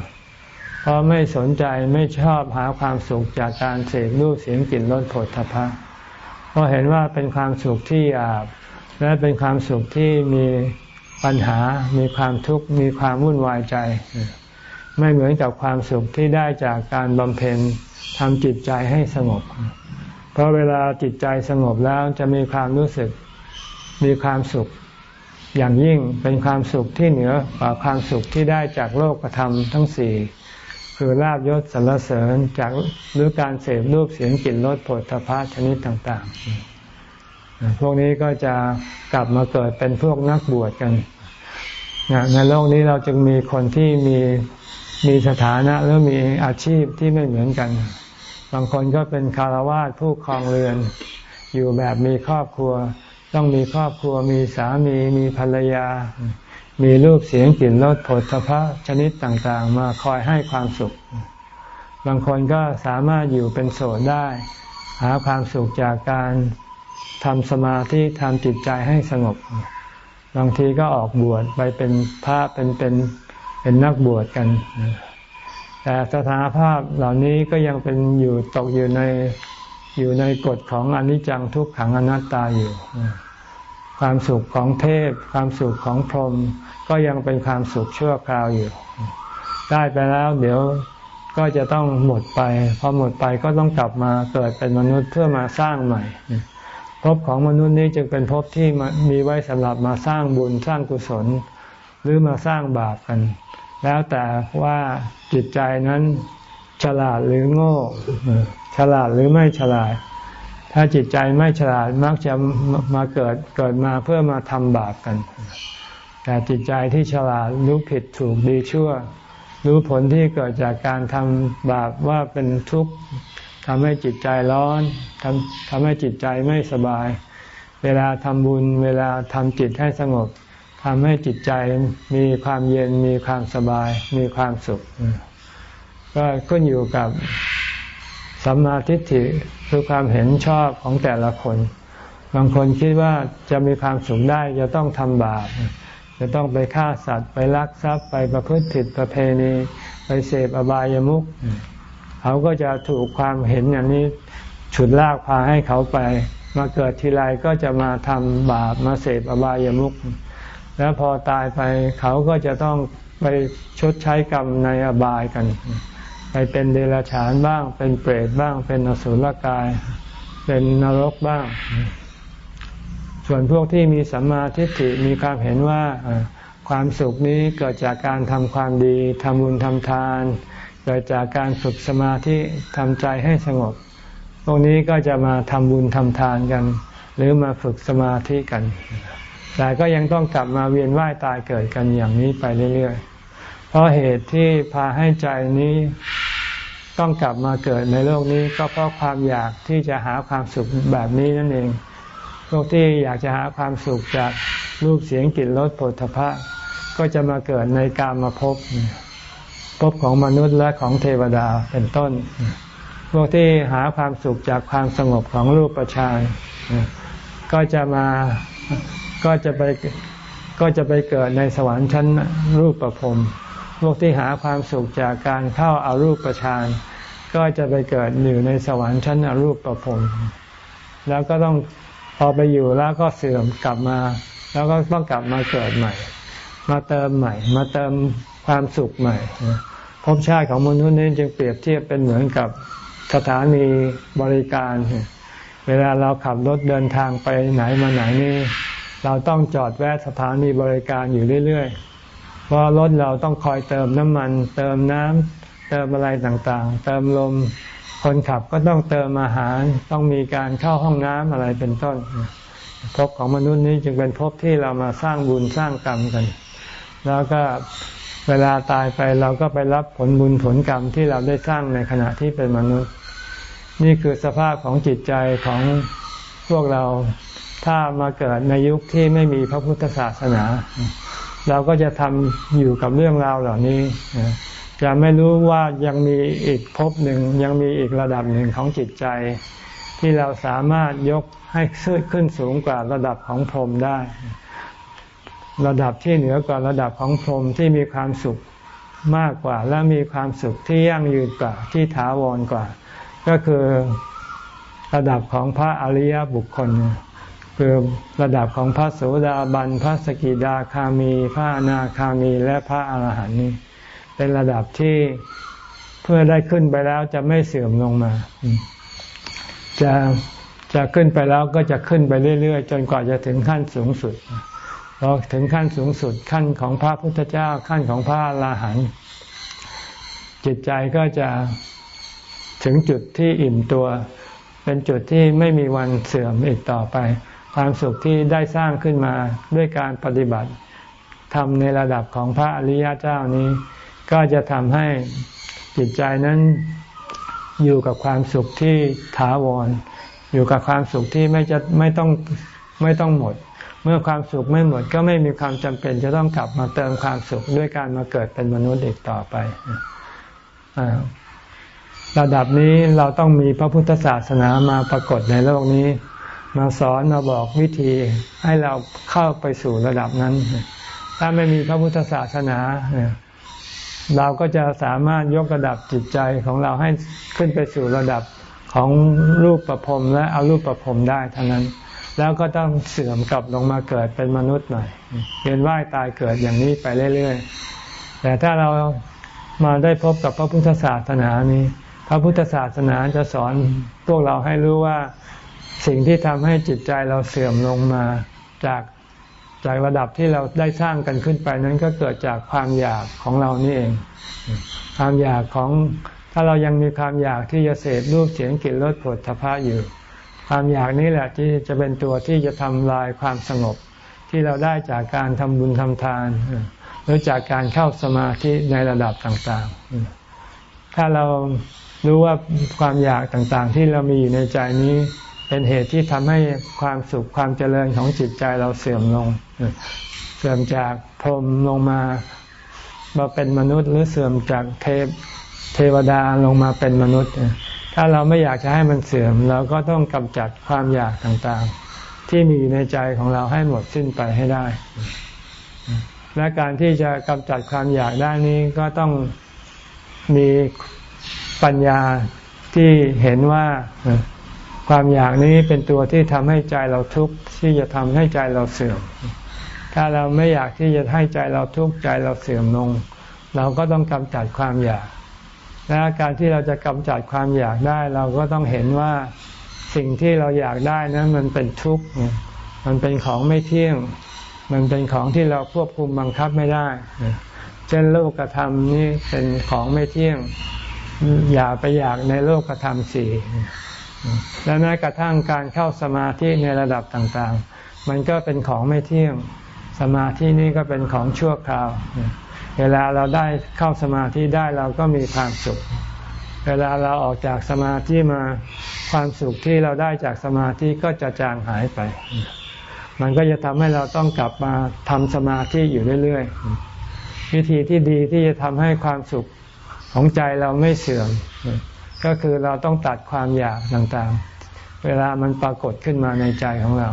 เพราะไม่สนใจไม่ชอบหาความสุขจากการเสพรูปเสียงกลิ่นรสผลทพะเพราะเห็นว่าเป็นความสุขที่อาบ และเป็นความสุขที่มีปัญหา มีความทุกข์ มีความวุ่นวายใจ ไม่เหมือนกับความสุขที่ได้จากการบำเพ็ญทำจิตใจให้สงบ เพราะเวลาจิตใจสงบแล้วจะมีความรู้สึกมีความสุข อย่างยิ่งเป็นความสุขที่เหนือกว่าความสุขที่ได้จากโลกธรรมทั้งสี่คือลาบยศสรรเสริญจากหรือการเสพรูปเสียงกลิ่นรสผลพาชนิดต่าง ๆ พวกนี้ก็จะกลับมาเกิดเป็นพวกนักบวชกัน ในโลกนี้เราจึงมีคนที่มีมีสถานะหรือมีอาชีพที่ไม่เหมือนกัน บางคนก็เป็นคารวาสผู้ครองเรือน อยู่แบบมีครอบครัว ต้องมีครอบครัวมีสามีมีภรรยา มีรูปเสียงกลิ่นรสผลพระชนิดต่างๆ มาคอยให้ความสุข บางคนก็สามารถอยู่เป็นโสดได้ หาความสุขจากการทำสมาธิทำจิตใจให้สงบบางทีก็ออกบวชไปเป็นพระเป็นเป็นเป็นนักบวชกัน แต่สถานภาพเหล่านี้ก็ยังเป็นอยู่ตกอยู่ใน อยู่ในกฎของอนิจจังทุกขังอนัตตาอยู่ ความสุขของเทพ ความสุขของพรหมก็ยังเป็นความสุขชั่วคราวอยู่ ได้ไปแล้วเดี๋ยวก็จะต้องหมดไป พอหมดไปก็ต้องกลับมาเกิดเป็นมนุษย์เพื่อมาสร้างใหม่ภพของมนุษย์นี้จึงเป็นภพที่มีไว้สำหรับมาสร้างบุญสร้างกุศล หรือมาสร้างบาปกัน แล้วแต่ว่าจิตใจนั้น ฉลาดหรือโง่ฉลาดหรือไม่ฉลาด ถ้าจิตใจไม่ฉลาดมักจะมาเกิดเกิดมาเพื่อมาทำบาปกัน แต่จิตใจที่ฉลาดรู้ผิดถูกดีชั่ว รู้ผลที่เกิดจากการทำบาปว่าเป็นทุกข์ทำให้จิตใจร้อนทำทำให้จิตใจไม่สบาย เวลาทำบุญ เวลาทำจิตให้สงบทำให้จิตใจมีความเย็นมีความสบาย มีความสุข ก็ขึ้นอยู่กับสัมมาทิฏฐิคือความเห็นชอบของแต่ละคน บางคนคิดว่าจะมีความสุขได้จะต้องทำบาปจะต้องไปฆ่าสัตว์ไปลักทรัพย์ไปประพฤติผิดประเพณี ไปเสพอบายามุขเขาก็จะถูกความเห็นอย่างนี้ฉุดลากพาให้เขาไป มาเกิดทีไรก็จะมาทำบาปมาเสพอบายามุขแล้วพอตายไปเขาก็จะต้องไปชดใช้กรรมในอบายกัน ไปเป็นเดรัจฉานบ้าง เป็นเปรตบ้าง เป็นอสุรกาย เป็นนรกบ้าง ส่วนพวกที่มีสัมมาทิฏฐิมีความเห็นว่าความสุขนี้เกิดจากการทำความดีทำบุญทำทาน เกิดจากการฝึกสมาธิทำใจให้สงบพวกนี้ก็จะมาทำบุญทำทานกัน หรือมาฝึกสมาธิกัน แต่ก็ยังต้องกลับมาเวียนว่ายตายเกิดกันอย่างนี้ไปเรื่อยๆ เพราะเหตุที่พาให้ใจนี้ ต้องกลับมาเกิดในโลกนี้ก็เพราะความอยากที่จะหาความสุขแบบนี้นั่นเอง พวกที่อยากจะหาความสุขจากรูปเสียงกลิ่นรสผลทพะ ก็จะมาเกิดในกามาพภพบของมนุษย์และของเทวดาเป็นต้น พวกที่หาความสุขจากความสงบของรูปประชานก็จะมาก็จะไปก็จะไปเกิดในสวรรค์ชั้นรูปประพรม พวกที่หาความสุขจากการเข้าอารูปประชานก็จะไปเกิดอยู่ในสวรรค์ชั้นอรูปประพรมแล้วก็ต้องพอไปอยู่แล้วก็เสื่อมกลับมา แล้วก็ต้องกลับมาเกิดใหม่ มาเติมใหม่ มาเติมความสุขใหม่ภพชาติของมนุษย์นี้จึงเปรียบเทียบเป็นเหมือนกับสถานีบริการ เวลาเราขับรถเดินทางไปไหนมาไหนนี่เราต้องจอดแวะสถานีบริการอยู่เรื่อยๆ เพราะรถเราต้องคอยเติมน้ำมัน เติมน้ำเติมอะไรต่างๆ เติมลมคนขับก็ต้องเติมอาหารต้องมีการเข้าห้องน้ำอะไรเป็นต้นภพของมนุษย์นี้จึงเป็นภพที่เรามาสร้างบุญสร้างกรรมกัน แล้วก็เวลาตายไปเราก็ไปรับผลบุญผลกรรมที่เราได้สร้างในขณะที่เป็นมนุษย์ นี่คือสภาพของจิตใจของพวกเราถ้ามาเกิดในยุคที่ไม่มีพระพุทธศาสนา เราก็จะทำอยู่กับเรื่องราวเหล่านี้จะไม่รู้ว่ายังมีอีกภพหนึ่งยังมีอีกระดับหนึ่งของจิตใจ ที่เราสามารถยกให้ขึ้นสูงกว่าระดับของพรหมได้ ระดับที่เหนือกว่าระดับของพรหมที่มีความสุขมากกว่า และมีความสุขที่ยั่งยืนกว่าที่ถาวรกว่า ก็คือระดับของพระอริยบุคคล คือระดับของพระโสดาบัน พระสกิดาคามี พระอนาคามี และพระอาหารหันต์นี้ เป็นระดับที่เพื่อได้ขึ้นไปแล้วจะไม่เสื่อมลงมา จะจะขึ้นไปแล้วก็จะขึ้นไปเรื่อยๆ จนกว่าจะถึงขั้นสูงสุดพอถึงขั้นสูงสุดขั้นของพระพุทธเจ้าขั้นของพระอราหันต์จิตใจก็จะถึงจุดที่อิ่มตัว เป็นจุดที่ไม่มีวันเสื่อมอีกต่อไป ความสุขที่ได้สร้างขึ้นมาด้วยการปฏิบัติทำในระดับของพระอริยเจ้านี้ ก็จะทำให้จิตใจนั้นอยู่กับความสุขที่ถาวร อยู่กับความสุขที่ไม่จะไม่ต้องไม่ต้องหมด เมื่อความสุขไม่หมดก็ไม่มีความจำเป็น จะต้องกลับมาเติมความสุขด้วยการมาเกิดเป็นมนุษย์อีกต่อไประดับนี้เราต้องมีพระพุทธศาสนามาปรากฏในโลกนี้ มาสอนมาบอกวิธีให้เราเข้าไปสู่ระดับนั้น ถ้าไม่มีพระพุทธศาสนา เราก็จะสามารถยกระดับจิตใจของเราให้ขึ้นไปสู่ระดับของรูปประพรมและเอารูปประพรมได้เท่านั้น แล้วก็ต้องเสื่อมกลับลงมาเกิดเป็นมนุษย์ใหม่เวียนว่ายตายเกิดอย่างนี้ไปเรื่อยๆ แต่ถ้าเรามาได้พบกับพระพุทธศาสนานี้ พระพุทธศาสนาจะสอนพวกเราให้รู้ว่า สิ่งที่ทำให้จิตใจเราเสื่อมลงมาจากจากระดับที่เราได้สร้างกันขึ้นไปนั้นก็เกิดจากความอยากของเรานี่เอง ความอยากของถ้าเรายังมีความอยากที่จะเสพรูปเสียงกลิ่นรสผลทพะอยู่ ความอยากนี้แหละที่จะเป็นตัวที่จะทำลายความสงบ ที่เราได้จากการทำบุญทำทาน หรือจากการเข้าสมาธิในระดับต่างๆ ถ้าเรารู้ว่าความอยากต่างๆ ที่เรามีอยู่ในใจนี้ เป็นเหตุที่ทำให้ความสุขความเจริญของจิตใจเราเสื่อมลง เสื่อมจากพรมลงมามาเป็นมนุษย์หรือเสื่อมจากเทพเทวดาลงมาเป็นมนุษย์ ถ้าเราไม่อยากจะให้มันเสื่อม เราก็ต้องกำจัดความอยากต่างๆ ที่มีอยู่ในใจของเราให้หมดสิ้นไปให้ได้ และการที่จะกำจัดความอยากได้นี้ก็ต้องมีปัญญาที่เห็นว่า ความอยากนี้เป็นตัวที่ทำให้ใจเราทุกข์ที่จะทำให้ใจเราเสื่อม ถ้าเราไม่อยากที่จะให้ใจเราทุกข์ใจเราเสื่อมลง เราก็ต้องกำจัดความอยาก และการที่เราจะกำจัดความอยากได้ เราก็ต้องเห็นว่าสิ่งที่เราอยากได้นั้นมันเป็นทุกข์ มันเป็นของไม่เที่ยง มันเป็นของที่เราควบคุมบังคับไม่ได้ เช่นโลกธรรมนี่เป็นของไม่เที่ยง อย่าไปอยากในโลกธรรมสี่ และแม้กระทั่งการเข้าสมาธิในระดับต่างๆ มันก็เป็นของไม่เที่ยง สมาธินี่ก็เป็นของชั่วคราว เวลาเราได้เข้าสมาธิได้เราก็มีความสุข เวลาเราออกจากสมาธิมาความสุขที่เราได้จากสมาธิก็จะจางหายไป มันก็จะทำให้เราต้องกลับมาทำสมาธิอยู่เรื่อยๆ วิธีที่ดีที่จะทำให้ความสุขของใจเราไม่เสื่อม ก็คือเราต้องตัดความอยากต่างๆ เวลามันปรากฏขึ้นมาในใจของเรา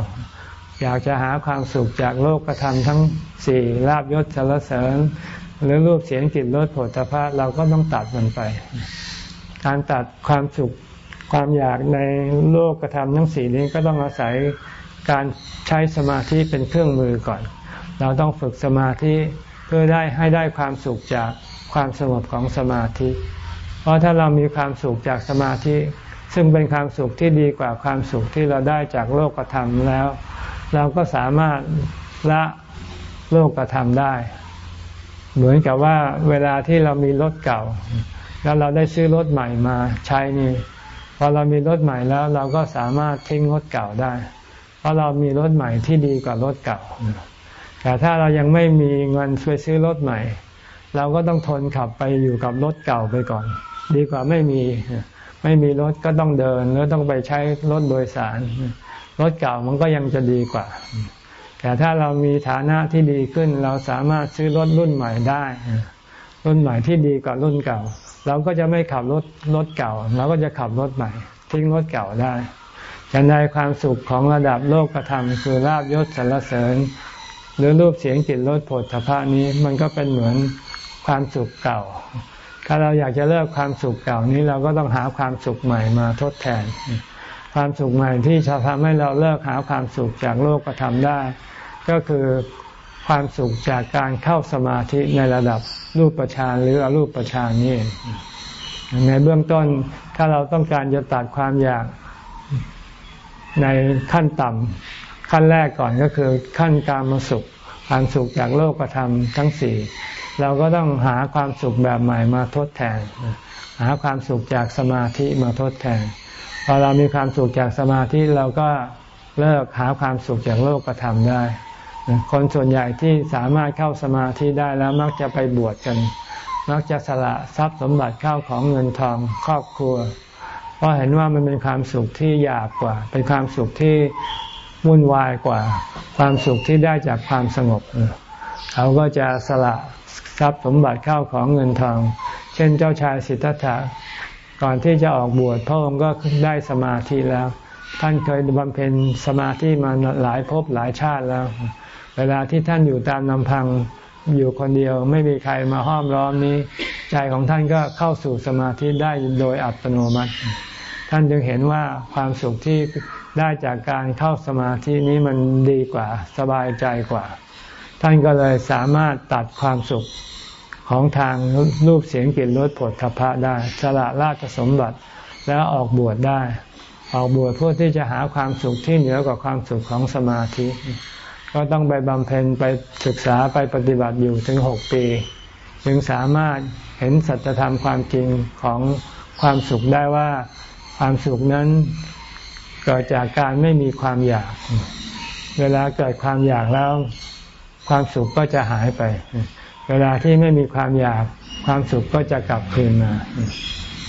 อยากจะหาความสุขจากโลกกระทำทั้งสี่ลาบยศสารเสริญ หรือรูปเสียงกลิ่นรสผลิตภัณฑ์เราก็ต้องตัดมันไป การตัดความสุขความอยากในโลกกระทำทั้งสี่นี้ก็ต้องอาศัยการใช้สมาธิเป็นเครื่องมือก่อน เราต้องฝึกสมาธิเพื่อได้ให้ได้ความสุขจากความสงบของสมาธิ เพราะถ้าเรามีความสุขจากสมาธิ ซึ่งเป็นความสุขที่ดีกว่าความสุขที่เราได้จากโลกธรรมแล้ว เราก็สามารถละโลกธรรมได้ เหมือนกับว่าเวลาที่เรามีรถเก่า แล้วเราได้ซื้อรถใหม่มาใช้นี่พอเรามีรถใหม่แล้วเราก็สามารถทิ้งรถเก่าได้ เพราะเรามีรถใหม่ที่ดีกว่ารถเก่า แต่ถ้าเรายังไม่มีเงินไปซื้อรถใหม่ เราก็ต้องทนขับไปอยู่กับรถเก่าไปก่อน ดีกว่าไม่มี ไม่มีรถก็ต้องเดินหรือต้องไปใช้รถโดยสาร รถเก่ามันก็ยังจะดีกว่า แต่ถ้าเรามีฐานะที่ดีขึ้น เราสามารถซื้อรถรุ่นใหม่ได้ รุ่นใหม่ที่ดีกว่ารุ่นเก่า เราก็จะไม่ขับรถรถเก่า เราก็จะขับรถใหม่ ทิ้งรถเก่าได้จะในความสุขของระดับโลกธรรมคือลาบยศสรรเสริญ หรือรูปเสียงกลิ่นรสผลถภานี้มันก็เป็นเหมือนความสุขเก่า ถ้าเราอยากจะเลิกความสุขเก่านี้เราก็ต้องหาความสุขใหม่มาทดแทน ความสุขใหม่ที่จะทำให้เราเลิกหาความสุขจากโลกก็ทำได้ ก็คือความสุขจากการเข้าสมาธิในระดับรูปฌานหรืออรูปฌานนี่ในเบื้องต้นถ้าเราต้องการจะตัดความอยากในขั้นต่ำขั้นแรกก่อนก็คือขั้นการมาสุข ความสุขจากโลกธรรมทั้งสี่ เราก็ต้องหาความสุขแบบใหม่มาทดแทน หาความสุขจากสมาธิมาทดแทน พอเรามีความสุขจากสมาธิเราก็เลิกหาความสุขจากโลกกระทำได้ คนส่วนใหญ่ที่สามารถเข้าสมาธิได้แล้วมักจะไปบวชกัน มักจะสละทรัพย์สมบัติเข้าของเงินทองครอบครัว เพราะเห็นว่ามันเป็นความสุขที่หยาบกว่า เป็นความสุขที่วุ่นวายกว่า ความสุขที่ได้จากความสงบ เขาก็จะสละ ทรัพย์สมบัติเข้าของเงินทอง เช่นเจ้าชายสิทธัตถะก่อนที่จะออกบวชพระองค์ก็ได้สมาธิแล้ว ท่านเคยบำเพ็ญสมาธิมาหลายภพหลายชาติแล้ว เวลาที่ท่านอยู่ตามลำพังอยู่คนเดียวไม่มีใครมาห้อมล้อมนี้ ใจของท่านก็เข้าสู่สมาธิได้โดยอัตโนมัติ ท่านจึงเห็นว่าความสุขที่ได้จากการเข้าสมาธินี้มันดีกว่าสบายใจกว่า ท่านก็เลยสามารถตัดความสุขของทางรูปเสียงกลิ่นรสผลทพะได้สละราชสมบัติแล้วออกบวชได้ ออกบวชเพื่อที่จะหาความสุขที่เหนือกว่าความสุขของสมาธิ ก็ต้องไปบำเพ็ญไปศึกษาไปปฏิบัติอยู่ถึงหกปี จึงสามารถเห็นสัจธรรมความจริงของความสุขได้ว่าความสุขนั้นเกิดจากการไม่มีความอยาก เวลาเกิดความอยากแล้ว ความสุขก็จะหายไป เวลาที่ไม่มีความอยากความสุขก็จะกลับคืนมา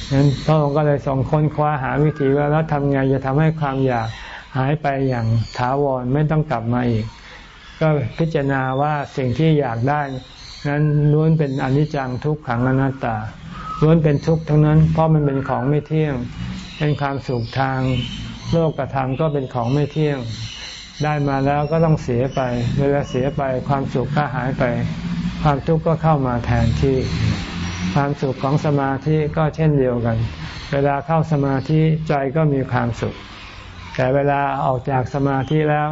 ฉะนั้นพระองค์ก็เลยทรงค้นคว้าหาวิธีว่าแล้วทำไงจะทำให้ความอยากหายไปอย่างถาวรไม่ต้องกลับมาอีก ก็พิจารณาว่าสิ่งที่อยากได้นั้นล้วนเป็นอนิจจังทุกขังอนัตตาล้วนเป็นทุกข์ทั้งนั้น เพราะมันเป็นของไม่เที่ยง เป็นความสุขทางโลกธรรมก็เป็นของไม่เที่ยง ได้มาแล้วก็ต้องเสียไป เวลาเสียไปความสุขก็หายไป ความทุกข์ก็เข้ามาแทนที่ ความสุขของสมาธิก็เช่นเดียวกัน เวลาเข้าสมาธิใจก็มีความสุข แต่เวลาออกจากสมาธิแล้ว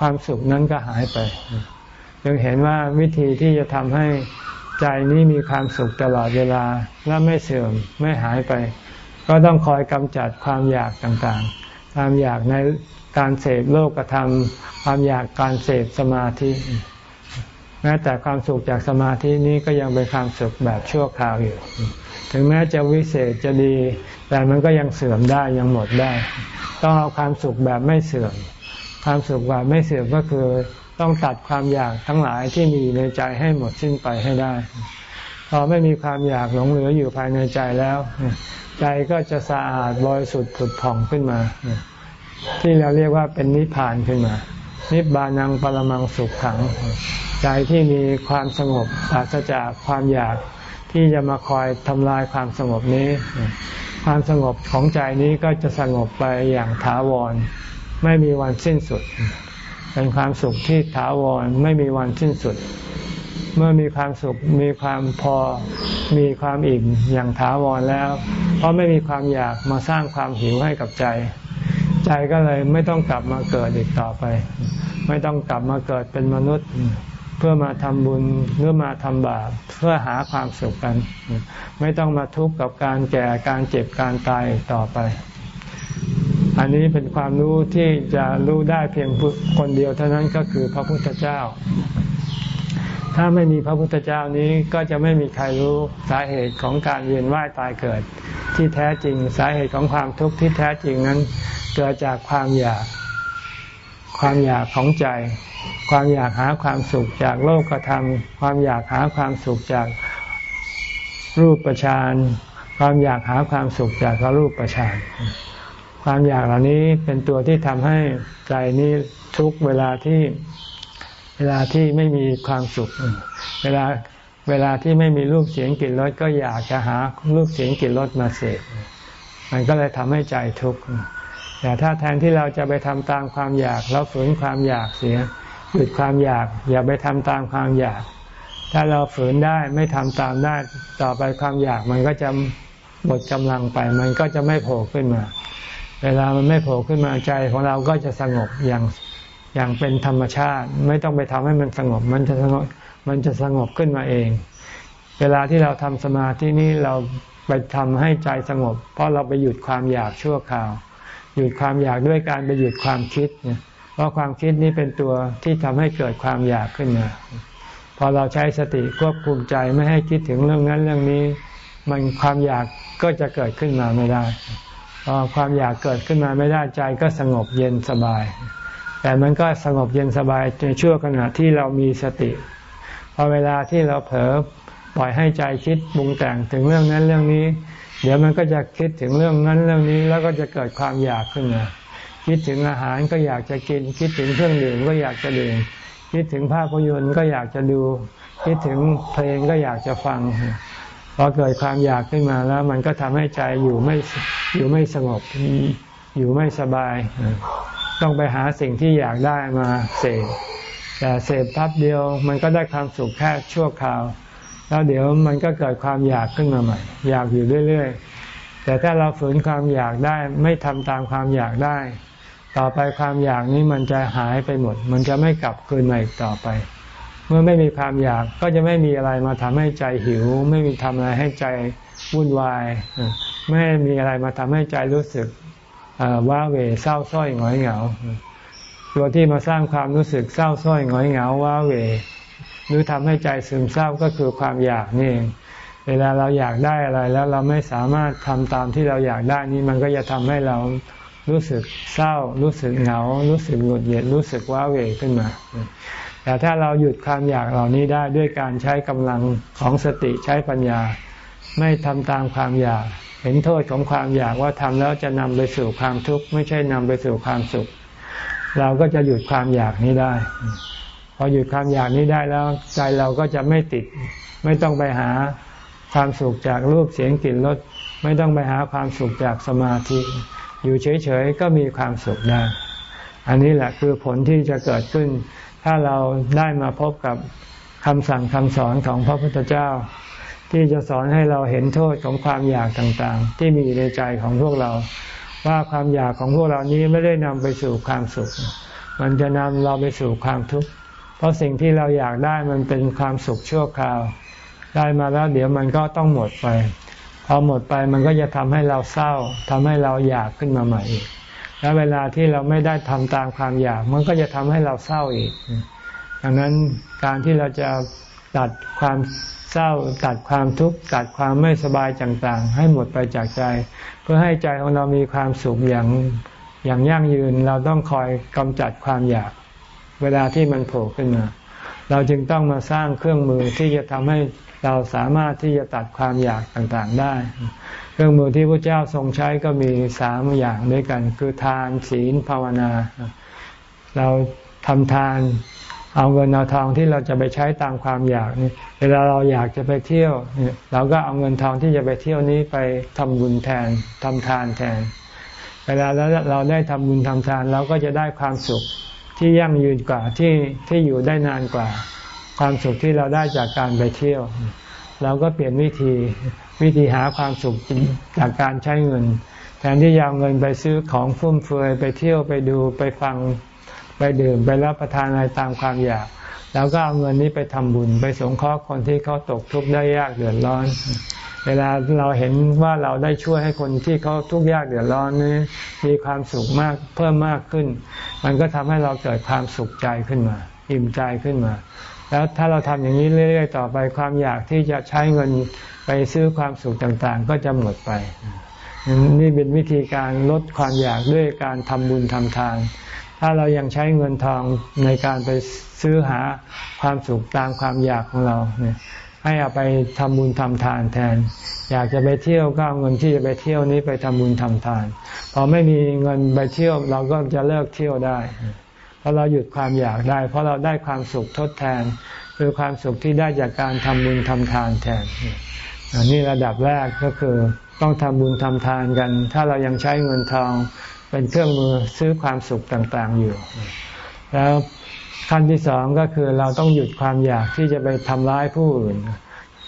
ความสุขนั้นก็หายไปจึงเห็นว่าวิธีที่จะทำให้ใจนี้มีความสุขตลอดเวลาและไม่เสื่อมไม่หายไป ก็ต้องคอยกำจัดความอยากต่างๆ ความอยากใน การเสพโลกธรรม ความอยากการเสพสมาธิ แม้แต่ความสุขจากสมาธินี้ก็ยังเป็นความสุขแบบชั่วคราวอยู่ ถึงแม้จะวิเศษจะดี แต่มันก็ยังเสื่อมได้ยังหมดได้ ต้องเอาความสุขแบบไม่เสื่อม ความสุขแบบไม่เสื่อมก็คือต้องตัดความอยากทั้งหลายที่มีในใจให้หมดสิ้นไปให้ได้ พอไม่มีความอยากหลงเหลืออยู่ภายในใจแล้ว ใจก็จะสะอาดบริสุทธิ์ผุดผ่องขึ้นมา ที่เราเรียกว่าเป็นนิพพานขึ้นมา นิบานังปรมังสุขขัง ใจที่มีความสงบปราศจากความอยากที่จะมาคอยทำลายความสงบนี้ ความสงบของใจนี้ก็จะสงบไปอย่างถาวร ไม่มีวันสิ้นสุด เป็นความสุขที่ถาวรไม่มีวันสิ้นสุด เมื่อมีความสุขมีความพอมีความอิ่มอย่างถาวรแล้ว เพราะไม่มีความอยากมาสร้างความหิวให้กับใจ ใจก็เลยไม่ต้องกลับมาเกิดอีกต่อไป ไม่ต้องกลับมาเกิดเป็นมนุษย์ เพื่อมาทำบุญเพื่อมาทำบาปเพื่อหาความสุขกัน ไม่ต้องมาทุกข์กับการแก่การเจ็บการตายต่อไป อันนี้เป็นความรู้ที่จะรู้ได้เพียงคนเดียวเท่านั้นก็คือพระพุทธเจ้า ถ้าไม่มีพระพุทธเจ้านี้ก็จะไม่มีใครรู้สาเหตุของการเวียนว่ายตายเกิด ที่แท้จริงสาเหตุของความทุกข์ที่แท้จริงนั้น เกิดจากความอยาก ความอยากของใจ ความอยากหาความสุขจากโลกธรรม ความอยากหาความสุขจากรูปประชานความอยากหาความสุขจากรูปประชานความอยากเหล่านี้เป็นตัวที่ทำให้ใจนี้ทุกเวลาที่เวลาที่ไม่มีความสุข เวลาเวลาที่ไม่มีรูปเสียงกลิ่นรสก็อยากจะหารูปเสียงกลิ่นรสมาเสพมันก็เลยทำให้ใจทุกข์ แต่ถ้าแทนที่เราจะไปทำตามความอยากเราฝืนความอยากเสีย หยุดความอยาก อย่าไปทำตามความอยาก ถ้าเราฝืนได้ไม่ทำตามได้ต่อไปความอยากมันก็จะหมดกำลังไป มันก็จะไม่โผล่ขึ้นมา เวลามันไม่โผล่ขึ้นมาใจของเราก็จะสงบอย่างอย่างเป็นธรรมชาติ ไม่ต้องไปทำให้มันสงบ มันจะสงบมันจะสงบขึ้นมาเอง เวลาที่เราทำสมาธินี้เราไปทำให้ใจสงบ เพราะเราไปหยุดความอยากชั่วคราว หยุดความอยากด้วยการไปหยุดความคิดเนี่ยเพราะความคิดนี้เป็นตัวที่ทำให้เกิดความอยากขึ้นมาพอเราใช้สติควบคุมใจไม่ให้คิดถึงเรื่องนั้นเรื่องนี้ มันความอยากก็จะเกิดขึ้นมาไม่ได้พอความอยากเกิดขึ้นมาไม่ได้ใจก็สงบเย็นสบาย แต่มันก็สงบเย็นสบายในช่วงขณะที่เรามีสติ พอเวลาที่เราเผลอปล่อยให้ใจคิดบุงแต่งถึงเรื่องนั้นเรื่องนี้ เดี๋ยวมันก็จะคิดถึงเรื่องนั้นเรื่องนี้แล้วก็จะเกิดความอยากขึ้นมาคิดถึงอาหารก็อยากจะกิน คิดถึงเครื่องดื่มก็อยากจะดื่มคิดถึงภาพยนตร์ก็อยากจะดู คิดถึงเพลงก็อยากจะฟังพอเกิดความอยากขึ้นมาแล้ว มันก็ทำให้ใจอยู่ไม่อยู่ไม่สงบอยู่ไม่สบาย ต้องไปหาสิ่งที่อยากได้มาเสพแต่เสพทับเดียวมันก็ได้ความสุขแค่ชั่วคราว แล้วเดี๋ยวมันก็เกิดความอยากขึ้นมาใหม่ อยากอยู่เรื่อยๆ แต่ถ้าเราฝืนความอยากได้ไม่ทำตามความอยากได้ ต่อไปความอยากนี้มันจะหายไปหมด มันจะไม่กลับคืนมาอีกต่อไป เมื่อไม่มีความอยากก็จะไม่มีอะไรมาทำให้ใจหิว ไม่มีทำอะไรให้ใจวุ่นวาย ไม่มีอะไรมาทำให้ใจรู้สึกว้าเหวเศร้าส้อยหงอยเหงาตัวที่มาสร้างความรู้สึกเศร้าส้อยหงอยเหงาว้าเหว หรือทำให้ใจซึมเศร้าก็คือความอยากนี่เองเวลาเราอยากได้อะไรแล้วเราไม่สามารถทำตามที่เราอยากได้นี้มันก็จะทำให้เรารู้สึกเศร้า รู้สึกเหงา รู้สึกหงุดหงิดรู้สึกว้าเหวขึ้นมา แต่ถ้าเราหยุดความอยากเหล่านี้ได้ด้วยการใช้กำลังของสติใช้ปัญญา ไม่ทำตามความอยาก เห็นโทษของความอยากว่าทำแล้วจะนำไปสู่ความทุกข์ไม่ใช่นำไปสู่ความสุข เราก็จะหยุดความอยากนี้ได้ อหยุดความอยากนี้ได้แล้วใจเราก็จะไม่ติด ไม่ต้องไปหาความสุขจากรูปเสียงกลิ่นรสไม่ต้องไปหาความสุขจากสมาธิ อยู่เฉยๆก็มีความสุขได้ อันนี้แหละคือผลที่จะเกิดขึ้น ถ้าเราได้มาพบกับคำสั่งคำสอนของพระพุทธเจ้า ที่จะสอนให้เราเห็นโทษของความอยากต่างๆ ที่มีในใจของพวกเรา ว่าความอยากของพวกเรานี้ไม่ได้นำไปสู่ความสุข มันจะนำเราไปสู่ความทุกข์ ราะสิ่งที่เราอยากได้มันเป็นความสุขชั่วคราว ได้มาแล้วเดี๋ยวมันก็ต้องหมดไป พอหมดไปมันก็จะทำให้เราเศร้าทำให้เราอยากขึ้นมาใหม่อีกแล้วเวลาที่เราไม่ได้ทำตามความอยาก มันก็จะทำให้เราเศร้าอีก ดังนั้นการที่เราจะตัดความเศร้าตัดความทุกข์ตัดความไม่สบายต่างๆ ให้หมดไปจากใจ เพื่อให้ใจของเรามีความสุขอย่างอย่างยั่งยืนเราต้องคอยกำจัดความอยาก เวลาที่มันโผล่ขึ้นมา เราจึงต้องมาสร้างเครื่องมือที่จะทำให้เราสามารถที่จะตัดความอยากต่างๆได้ เครื่องมือที่พระเจ้าทรงใช้ก็มีสามอย่างด้วยกัน คือทานศีลภาวนา เราทำทานเอาเงินเอาทองที่เราจะไปใช้ตามความอยากนี่เวลาเราอยากจะไปเที่ยวเราก็เอาเงินทองที่จะไปเที่ยวนี้ไปทำบุญแทนทำทานแทน เวลาแล้วเราได้ทำบุญทำทานเราก็จะได้ความสุข ที่ยั่งยืนกว่าที่ที่อยู่ได้นานกว่า ความสุขที่เราได้จากการไปเที่ยว เราก็เปลี่ยนวิธีวิธีหาความสุขจากการใช้เงิน แทนที่ยาวเงินไปซื้อของฟุ่มเฟือยไปเที่ยวไปดูไปฟังไปดื่มไปรับประทานอะไรตามความอยาก แล้วก็เอาเงินนี้ไปทำบุญ ไปสงเคราะห์คนที่เขาตกทุกข์ได้ยากเดือดร้อน เวลาเราเห็นว่าเราได้ช่วยให้คนที่เขาทุกข์ยากเดือดร้อนนี้มีความสุขมากเพิ่มมากขึ้น มันก็ทำให้เราเกิดความสุขใจขึ้นมา อิ่มใจขึ้นมา แล้วถ้าเราทำอย่างนี้เรื่อยๆ ต่อไปความอยากที่จะใช้เงินไปซื้อความสุขต่างๆ ก็จะหมดไป นี่เป็นวิธีการลดความอยากด้วยการทำบุญทำทานถ้าเรายังใช้เงินทองในการไปซื้อหาความสุขตามความอยากของเราเนี่ย ให้เอาไปทำบุญทำทานแทน อยากจะไปเที่ยวก็เอาเงินที่จะไปเที่ยวนี้ไปทำบุญทำทาน พอไม่มีเงินไปเที่ยวเราก็จะเลิกเที่ยวได้เพราะเราหยุดความอยากได้ เพราะเราได้ความสุขทดแทน คือความสุขที่ได้จากการทำบุญทำทานแทนอันนี้ระดับแรกก็คือต้องทำบุญทำทานกัน ถ้าเรายังใช้เงินทองเป็นเครื่องมือซื้อความสุขต่างๆอยู่ แล้ว ขั้นที่สองก็คือเราต้องหยุดความอยากที่จะไปทำร้ายผู้อื่น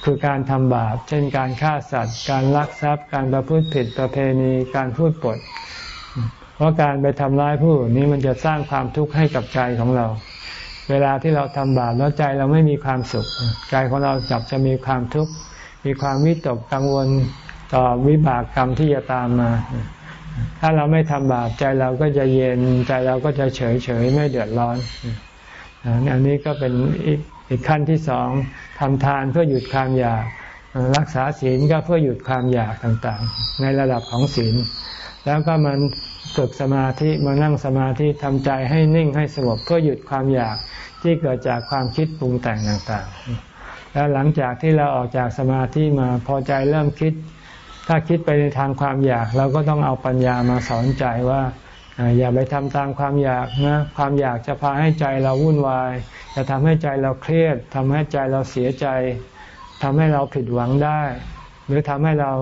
คือการทำบาป เช่นการฆ่าสัตว์ การลักทรัพย์ การประพฤติผิดประเพณี การพูดปด เพราะการไปทำร้ายผู้อื่นนี้มันจะสร้างความทุกข์ให้กับใจของเรา เวลาที่เราทำบาปแล้วใจเราไม่มีความสุข ใจของเราจับจะมีความทุกข์ มีความวิตกกังวลต่อวิบากกรรมที่จะตามมาถ้าเราไม่ทำบาปใจเราก็จะเย็นใจเราก็จะเฉยเฉยไม่เดือดร้อน อันนี้ก็เป็นอีกอีกขั้นที่สองทำทานเพื่อหยุดความอยาก รักษาศีลก็เพื่อหยุดความอยากต่างๆ ในระดับของศีล แล้วก็มันฝึกสมาธิมานั่งสมาธิทำใจให้นิ่งให้สงบเพื่อหยุดความอยากที่เกิดจากความคิดปรุงแต่งต่างๆ แล้วหลังจากที่เราออกจากสมาธิมาพอใจเริ่มคิด ถ้าคิดไปในทางความอยาก เราก็ต้องเอาปัญญามาสอนใจว่า อย่าไปทำตามความอยากนะความอยากจะพาให้ใจเราวุ่นวาย จะทำให้ใจเราเครียดทำให้ใจเราเสียใจทำให้เราผิดหวังได้ หรือทำให้เรา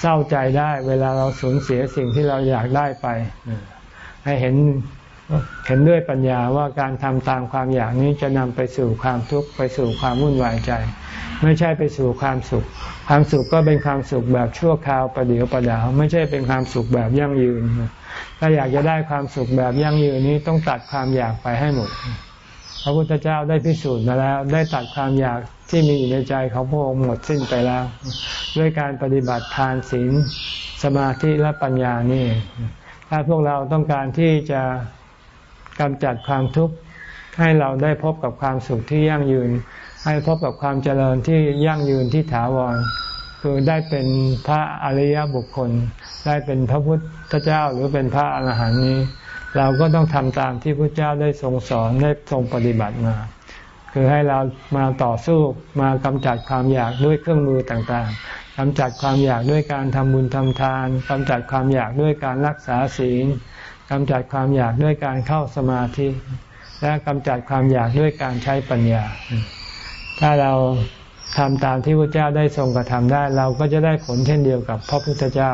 เศร้าใจได้ เวลาเราสูญเสียสิ่งที่เราอยากได้ไปให้เห็นเห็นด้วยปัญญาว่าการทำตามความอยากนี้จะนำไปสู่ความทุกข์ไปสู่ความวุ่นวายใจ ไม่ใช่ไปสู่ความสุข ความสุขก็เป็นความสุขแบบชั่วคราวประเดียวประดาว ไม่ใช่เป็นความสุขแบบยั่งยืน ถ้าอยากจะได้ความสุขแบบยั่งยืนนี้ต้องตัดความอยากไปให้หมด พระพุทธเจ้าได้พิสูจน์มาแล้ว ได้ตัดความอยากที่มีอยู่ในใจของพระองค์หมดสิ้นไปแล้ว ด้วยการปฏิบัติทานศีลสมาธิและปัญญานี่ ถ้าพวกเราต้องการที่จะกำจัดความทุกข์ให้เราได้พบกับความสุขที่ยั่งยืน ให้พบกับความเจริญที่ยั่งยืนที่ถาวร คือได้เป็นพระอริยบุคคล ได้เป็นพระพุทธเจ้าหรือเป็นพระอรหันต์นี้ เราก็ต้องทำตามที่พระเจ้าได้ทรงสอนได้ทรงปฏิบัติมา คือให้เรามาต่อสู้มากำจัดความอยากด้วยเครื่องมือต่างๆกำจัดความอยากด้วยการทำบุญทำทานกำจัดความอยากด้วยการรักษาศีลกำจัดความอยากด้วยการเข้าสมาธิ และกำจัดความอยากด้วยการใช้ปัญญา ถ้าเรา ทำตามที่พระเจ้าได้ทรงกระทำได้ เราก็จะได้ผลเช่นเดียวกับพระพุทธเจ้า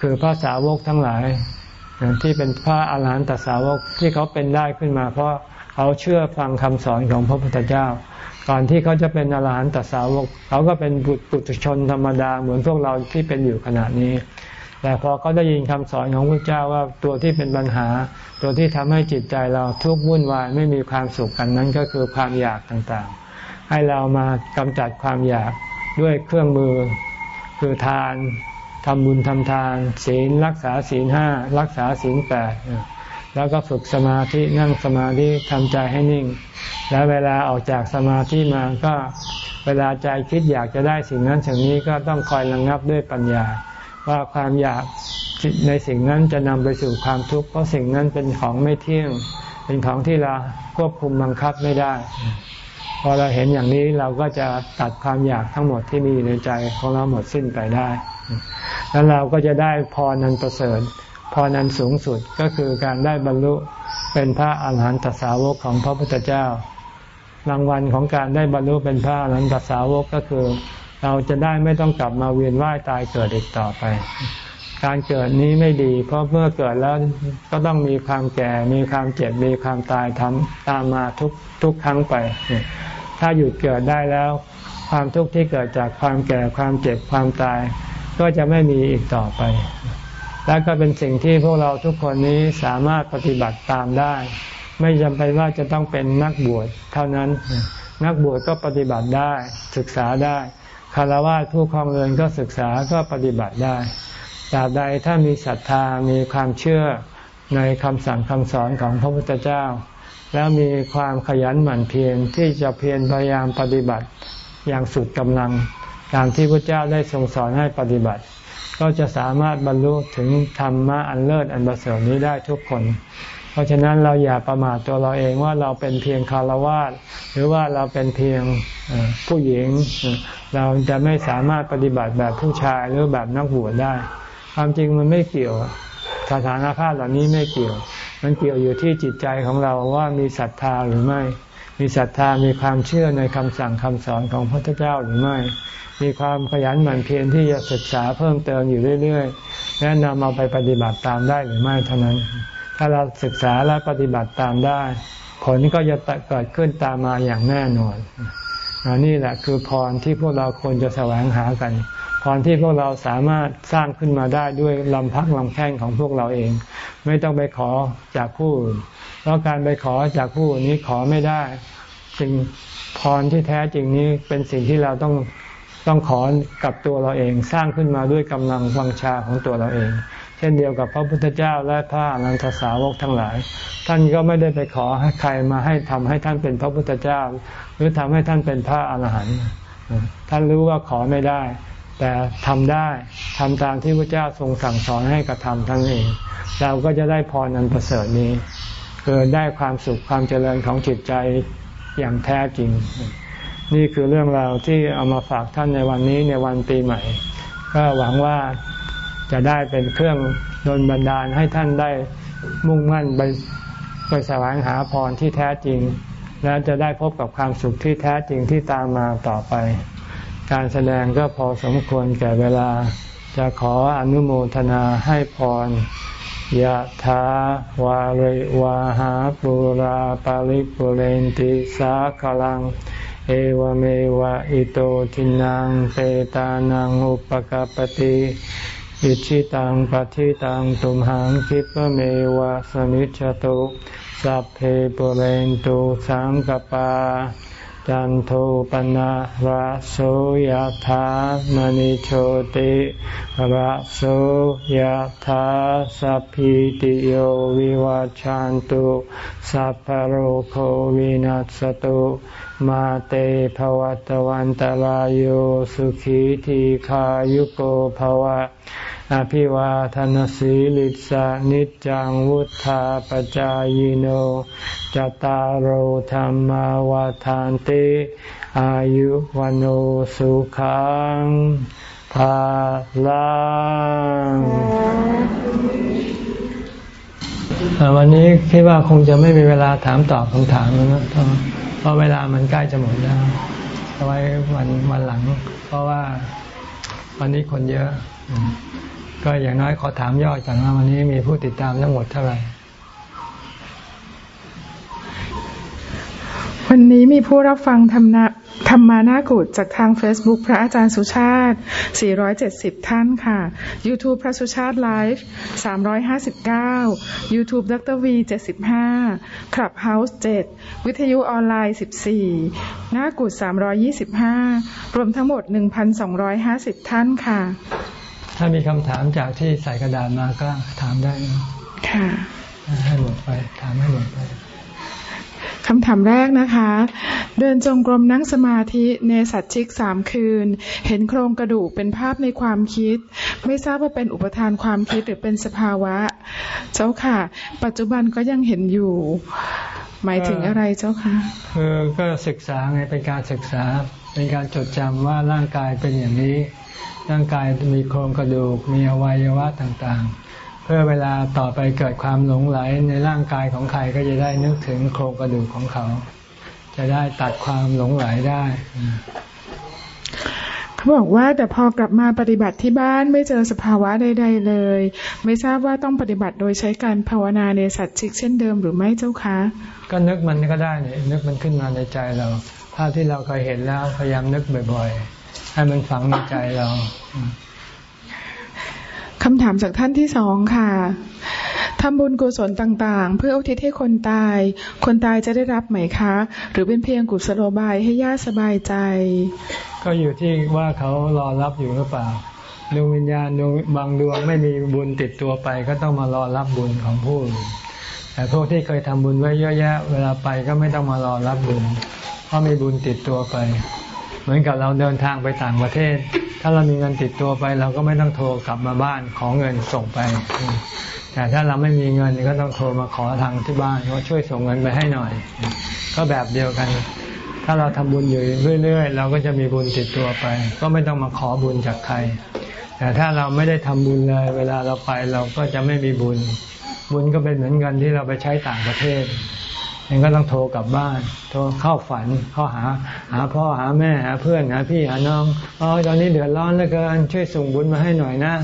คือพระสาวกทั้งหลาย ที่เป็นพระอาหารหันตสาวกที่เขาเป็นได้ขึ้นมา เพราะเขาเชื่อฟังคำสอนของพระพุทธเจ้า ก่อนที่เขาจะเป็นอาหารหันตสาวก เขาก็เป็นบุตรชนธรรมดาเหมือนพวกเราที่เป็นอยู่ขณะนี้แต่พอเขาได้ยินคำสอนของพระเจ้าว่าตัวที่เป็นปัญหา ตัวที่ทำให้จิตใจเราทุกข์วุ่นวายไม่มีความสุขกันนั้นก็คือความอยากต่างๆ ให้เรามากำจัดความอยากด้วยเครื่องมือ คือทานทำบุญทำทาน ศีลรักษาศีลห้ารักษาศีลแปดแล้วก็ฝึกสมาธินั่งสมาธิทำใจให้นิ่ง แล้วเวลาออกจากสมาธิมาก็เวลาใจคิดอยากจะได้สิ่งนั้นสิ่งนี้ก็ต้องคอยระงงับด้วยปัญญา ว่าความอยากในสิ่งนั้นจะนำไปสู่ความทุกข์เพราะสิ่งนั้นเป็นของไม่เที่ยง เป็นของที่เราควบคุมบังคับไม่ได้ พอเราเห็นอย่างนี้เราก็จะตัดความอยากทั้งหมดที่มีในใจของเราหมดสิ้นไปได้ แล้วเราก็จะได้พรนันประเสริฐพรนันสูงสุดก็คือการได้บรรลุเป็นพระอาหารหันตสาวกของพระพุทธเจ้า รางวัลของการได้บรรลุเป็นพระอาหารหันตสาวกก็คือ เราจะได้ไม่ต้องกลับมาเวียนว่ายตายเกิดอีกต่อไป การเกิดนี้ไม่ดี เพราะเมื่อเกิดแล้วก็ต้องมีความแก่ มีความเจ็บ มีความตายทำตามมาทุกทุกครั้งไป ถ้าหยุดเกิดได้แล้ว ความทุกข์ที่เกิดจากความแก่ ความเจ็บ ความตาย ก็จะไม่มีอีกต่อไป และก็เป็นสิ่งที่พวกเราทุกคนนี้สามารถปฏิบัติตามได้ ไม่จำเป็นว่าจะต้องเป็นนักบวชเท่านั้น นักบวชก็ปฏิบัติได้ ศึกษาได้ คารวะผู้ครองเรือนก็ศึกษาก็ปฏิบัติได้ ตราบใดถ้ามีศรัทธามีความเชื่อในคำสั่งคำสอนของพระพุทธเจ้า แล้วมีความขยันหมั่นเพียรที่จะเพียรพยายามปฏิบัติอย่างสุดกำลังตามที่พระเจ้าได้ทรงสอนให้ปฏิบัติ ก็จะสามารถบรรลุถึงธรรมะอันเลิศอันประเสริฐนี้ได้ทุกคน เพราะฉะนั้นเราอย่าประมาทตัวเราเองว่าเราเป็นเพียงคารวะหรือว่าเราเป็นเพียงผู้หญิง เราจะไม่สามารถปฏิบัติแบบผู้ชายหรือแบบนักบวชได้ ความจริงมันไม่เกี่ยว สถานภาพเหล่านี้ไม่เกี่ยว มันเกี่ยวอยู่ที่จิตใจของเราว่ามีศรัทธาหรือไม่ มีศรัทธามีความเชื่อในคำสั่งคำสอนของพระพุทธเจ้าหรือไม่ มีความขยันหมั่นเพียรที่จะศึกษาเพิ่มเติมอยู่เรื่อยๆและนำเอาไปปฏิบัติตามได้หรือไม่เท่านั้น ถ้าเราศึกษาและปฏิบัติตามได้ ผลก็จะเกิดขึ้นตามมาอย่างแน่นอนนี่แหละคือพรที่พวกเราควรจะแสวงหากัน รที่พวกเราสามารถสร้างขึ้นมาได้ด้วยลำพักลำแข้งของพวกเราเอง ไม่ต้องไปขอจากผู้อื่นเพราะการไปขอจากผู้อื่นนี้ขอไม่ได้สิ่งพรที่แท้จริงนี้เป็นสิ่งที่เราต้องต้องขอกับตัวเราเองสร้างขึ้นมาด้วยกำลังวังชาของตัวเราเอง เช่นเดียวกับพระพุทธเจ้าและพระอนันตสาวกทั้งหลาย ท่านก็ไม่ได้ไปขอให้ใครมาให้ทำให้ท่านเป็นพระพุทธเจ้า หรือทำให้ท่านเป็นพระอรหันต์ท่านรู้ว่าขอไม่ได้ แต่ทำได้ทำตามที่พระเจ้าทรงสั่งสอนให้กระทำทั้งเองเราก็จะได้พรอันประเสริฐนี้คือได้ความสุขความเจริญของจิตใจอย่างแท้จริง นี่คือเรื่องราวที่เอามาฝากท่านในวันนี้ในวันปีใหม่ ก็หวังว่าจะได้เป็นเครื่องดลบันดาลให้ท่านได้มุ่งมั่นไปไปแสวงหาพรที่แท้จริง และจะได้พบกับความสุขที่แท้จริงที่ตามมาต่อไป การแสดงก็พอสมควรแก่เวลา จะขออนุโมทนาให้พรยะถาวาริวาหาปุราปาริปุเรนติสาคลัง เอวเมวะอิโตทินังเปตานังอุปกปติอิชิตังปฏิตังตุมหังคิปเมวะสมิจฉตุสัพเพปุเรนตุสังกปา จันโทปนะระโสยธามณิโชติระโสยธาสัพพิติโยวิวัจจันตุสัพพโรโควินัสตุมาเตภวัตวันตรโยสุขีทีขายุโกภวะ อภิวาทนสีลิสานิจังวุธาปจายโนจตารโหธรรมวาทานติอายุวันโอสุขังภาลังวันนี้คิดว่าคงจะไม่มีเวลาถามตอบคำถามแล้วนะเพราะเวลามันใกล้จะหมดแล้วเอาไว้วันวันหลัง เพราะว่าวันนี้คนเยอะ ก็อย่างน้อยขอถามยอดก่อนว่าวันนี้มีผู้ติดตามทั้งหมดเท่าไหร่ วันนี้มีผู้รับฟังธรรมะธรรมานากุฏจากทาง Facebook พระอาจารย์สุชาติ 470 ท่านค่ะ YouTube พระสุชาติไลฟ์ 359 YouTube ดร V 75 Clubhouse 7 วิทยุออนไลน์ 14 นากุฏ325 รวมทั้งหมด 1,250 ท่านค่ะ ถ้ามีคำถามจากที่ใส่กระดาษมาก็ถามได้ค่ะให้หมดไป ถามให้หมดไปคำถามแรกนะคะ เดินจงกรมนั่งสมาธิในสัตชิกสามคืน เห็นโครงกระดูกเป็นภาพในความคิด ไม่ทราบว่าเป็นอุปทานความคิดหรือเป็นสภาวะ เจ้าค่ะ ปัจจุบันก็ยังเห็นอยู่ หมายถึงอะไรเจ้าค่ะคือก็ศึกษาไงเป็นการศึกษาเป็นการจดจำว่าร่างกายเป็นอย่างนี้ ร่างกายมีโครงกระดูกมีอวัยวะต่างๆ เพื่อเวลาต่อไปเกิดความหลงไหลในร่างกายของใครก็จะได้นึกถึงโครงกระดูกของเขา จะได้ตัดความหลงไหลได้เขาบอกว่าแต่พอกลับมาปฏิบัติที่บ้านไม่เจอสภาวะใด ๆ เลย ไม่ทราบว่าต้องปฏิบัติโดยใช้การภาวนาในสัตว์ชิกเช่นเดิมหรือไม่เจ้าคะ ก็นึกมันก็ได้เนี่ยนึกมันขึ้นมาในใจเราภาพที่เราเคยเห็นแล้วพยายามนึกบ่อยๆ ให้มันฝังในใจเราคำถามจากท่านที่สองค่ะทำบุญกุศลต่างๆ เพื่ออุทิศให้คนตาย คนตายจะได้รับไหมคะ หรือเป็นเพียงกุศโลบายให้ญาติสบายใจ ก็อยู่ที่ว่าเขารอรับอยู่หรือเปล่าดวงวิญญาณดวงบางดวงไม่มีบุญติดตัวไป ก็ต้องมารอรับบุญของผู้อื่นแต่พวกที่เคยทำบุญไว้เยอะแยะ เวลาไปก็ไม่ต้องมารอรับบุญเพราะมีบุญติดตัวไป เหมือนกับเราเดินทางไปต่างประเทศ ถ้าเรามีเงินติดตัวไป เราก็ไม่ต้องโทรกลับมาบ้านขอเงินส่งไป แต่ถ้าเราไม่มีเงินก็ต้องโทรมาขอทางที่บ้านว่าช่วยส่งเงินไปให้หน่อย ก็แบบเดียวกัน ถ้าเราทำบุญอยู่เรื่อยๆ เราก็จะมีบุญติดตัวไป ก็ไม่ต้องมาขอบุญจากใคร แต่ถ้าเราไม่ได้ทำบุญเลย เวลาเราไปเราก็จะไม่มีบุญ บุญก็เป็นเหมือนเงินที่เราไปใช้ต่างประเทศ ยังก็ต้องโทรกลับบ้าน โทรเข้าฝันเข้าหา หาพ่อหาแม่หาเพื่อนหาพี่หาน้องอ๋อตอนนี้เดือดร้อนเหลือเกินช่วยส่งบุญมาให้หน่อยนะ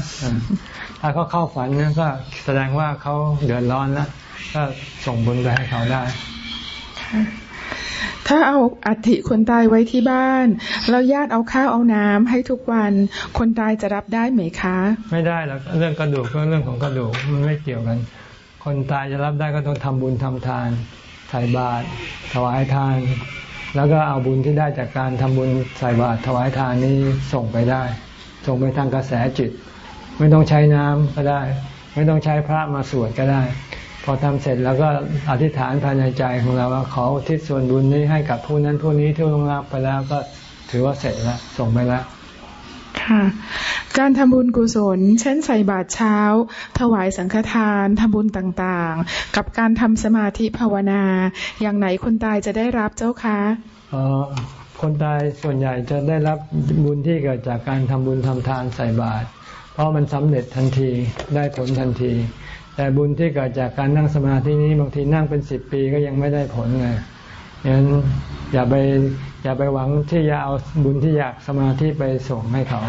ถ้าเขาเข้าฝันนะก็แสดงว่าเขาเดือดร้อนแล้วก็ส่งบุญไปให้เขาได้ ถ้าเอาอัฐิคนตายไว้ที่บ้าน แล้วญาติเอาข้าวเอาน้ำให้ทุกวันคนตายจะรับได้ไหมคะ ไม่ได้แล้วเรื่องกระดูกก็เรื่องของกระดูกมันไม่เกี่ยวกัน คนตายจะรับได้ก็ต้องทำบุญทำทาน ใส่บาตรถวายทาน แล้วก็เอาบุญที่ได้จากการทำบุญใส่บาตรถวายทานนี้ส่งไปได้ ส่งไปทางกระแสจิต ไม่ต้องใช้น้ำก็ได้ ไม่ต้องใช้พระมาสวดก็ได้ พอทำเสร็จแล้วก็อธิษฐานภายในใจของเราว่าขอทิศส่วนบุญนี้ให้กับผู้นั้นผู้นี้ที่ลงรับไปแล้วก็ถือว่าเสร็จแล้วส่งไปแล้ว ค่ะ การทำบุญกุศล เช่นใส่บาตรเช้า ถวายสังฆทานทำบุญต่างๆ กับการทำสมาธิภาวนา อย่างไหนคนตายจะได้รับเจ้าคะอ๋อคนตายส่วนใหญ่จะได้รับบุญที่เกิดจากการทำบุญทำทานใส่บาตรเพราะมันสำเร็จทันทีได้ผลทันที แต่บุญที่เกิดจากการนั่งสมาธินี้บางทีนั่งเป็นสิบปีก็ยังไม่ได้ผลไง งั้นอย่าไปอย่าไปหวังที่จะเอาบุญที่อยากสมาธิไปส่งให้เขา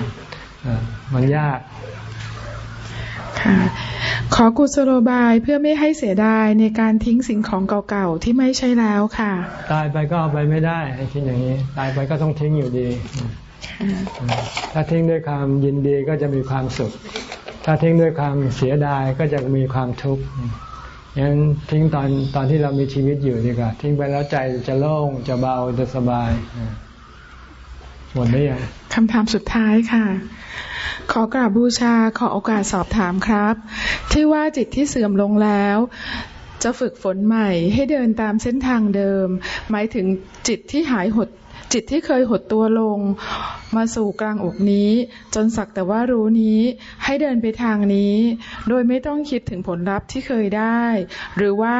มันยากขอกุศโลบายเพื่อไม่ให้เสียดายในการทิ้งสิ่งของเก่าๆที่ไม่ใช่แล้วค่ะ ตายไปก็เอาไปไม่ได้ให้คิดอย่างนี้ ตายไปก็ต้องทิ้งอยู่ดี ถ้าทิ้งด้วยความยินดีก็จะมีความสุข ถ้าทิ้งด้วยความเสียดายก็จะมีความทุกข์ ยังทิ้งตอนตอนที่เรามีชีวิตอยู่ดีกว่า ทิ้งไปแล้วใจจะโล่งจะเบาจะสบายหมดได้ยังคำถามสุดท้ายค่ะ ขอกราบบูชาขอโอกาสสอบถามครับ ที่ว่าจิตที่เสื่อมลงแล้ว จะฝึกฝนใหม่ให้เดินตามเส้นทางเดิม หมายถึงจิตที่หายหด จิตที่เคยหดตัวลง มาสู่กลางอกนี้ จนสักแต่ว่ารู้นี้ให้เดินไปทางนี้ โดยไม่ต้องคิดถึงผลลัพธ์ที่เคยได้ หรือว่า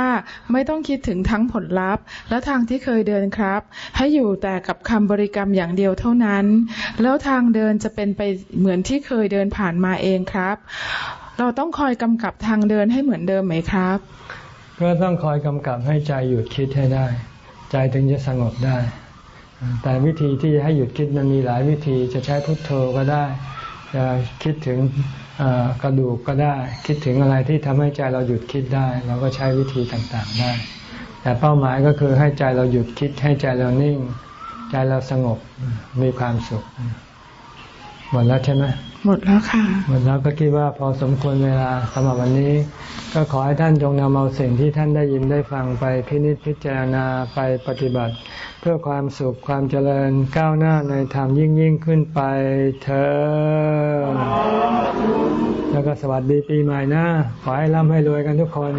ไม่ต้องคิดถึงทั้งผลลัพธ์ และทางที่เคยเดินครับ ให้อยู่แต่กับคำบริกรรมอย่างเดียวเท่านั้น แล้วทางเดินจะเป็นไปเหมือนที่เคยเดินผ่านมาเองครับ เราต้องคอยกำกับทางเดินให้เหมือนเดิมไหมครับก็ต้องคอยกำกับให้ใจหยุดคิดให้ได้ ใจถึงจะสงบได้ แต่วิธีที่ให้หยุดคิดมันมีหลายวิธีจะใช้พุทโธก็ได้ จะคิดถึงกระดูกก็ได้ คิดถึงอะไรที่ทำให้ใจเราหยุดคิดได้ เราก็ใช้วิธีต่างๆได้ แต่เป้าหมายก็คือให้ใจเราหยุดคิดให้ใจเรานิ่ง ใจเราสงบมีความสุขหมดแล้วใช่ไหม หมดแล้วค่ะ หมดแล้วก็คิดว่าพอสมควรเวลาสำหรับวันนี้ ก็ขอให้ท่านจงนำเอาสิ่งที่ท่านได้ยินได้ฟังไปพินิจพิจารณาไปปฏิบัติ เพื่อความสุขความเจริญก้าวหน้าในธรรมยิ่งยิ่งขึ้นไปเธอแล้วก็สวัสดีปีใหม่นะขอให้ร่ำให้รวยกันทุกคน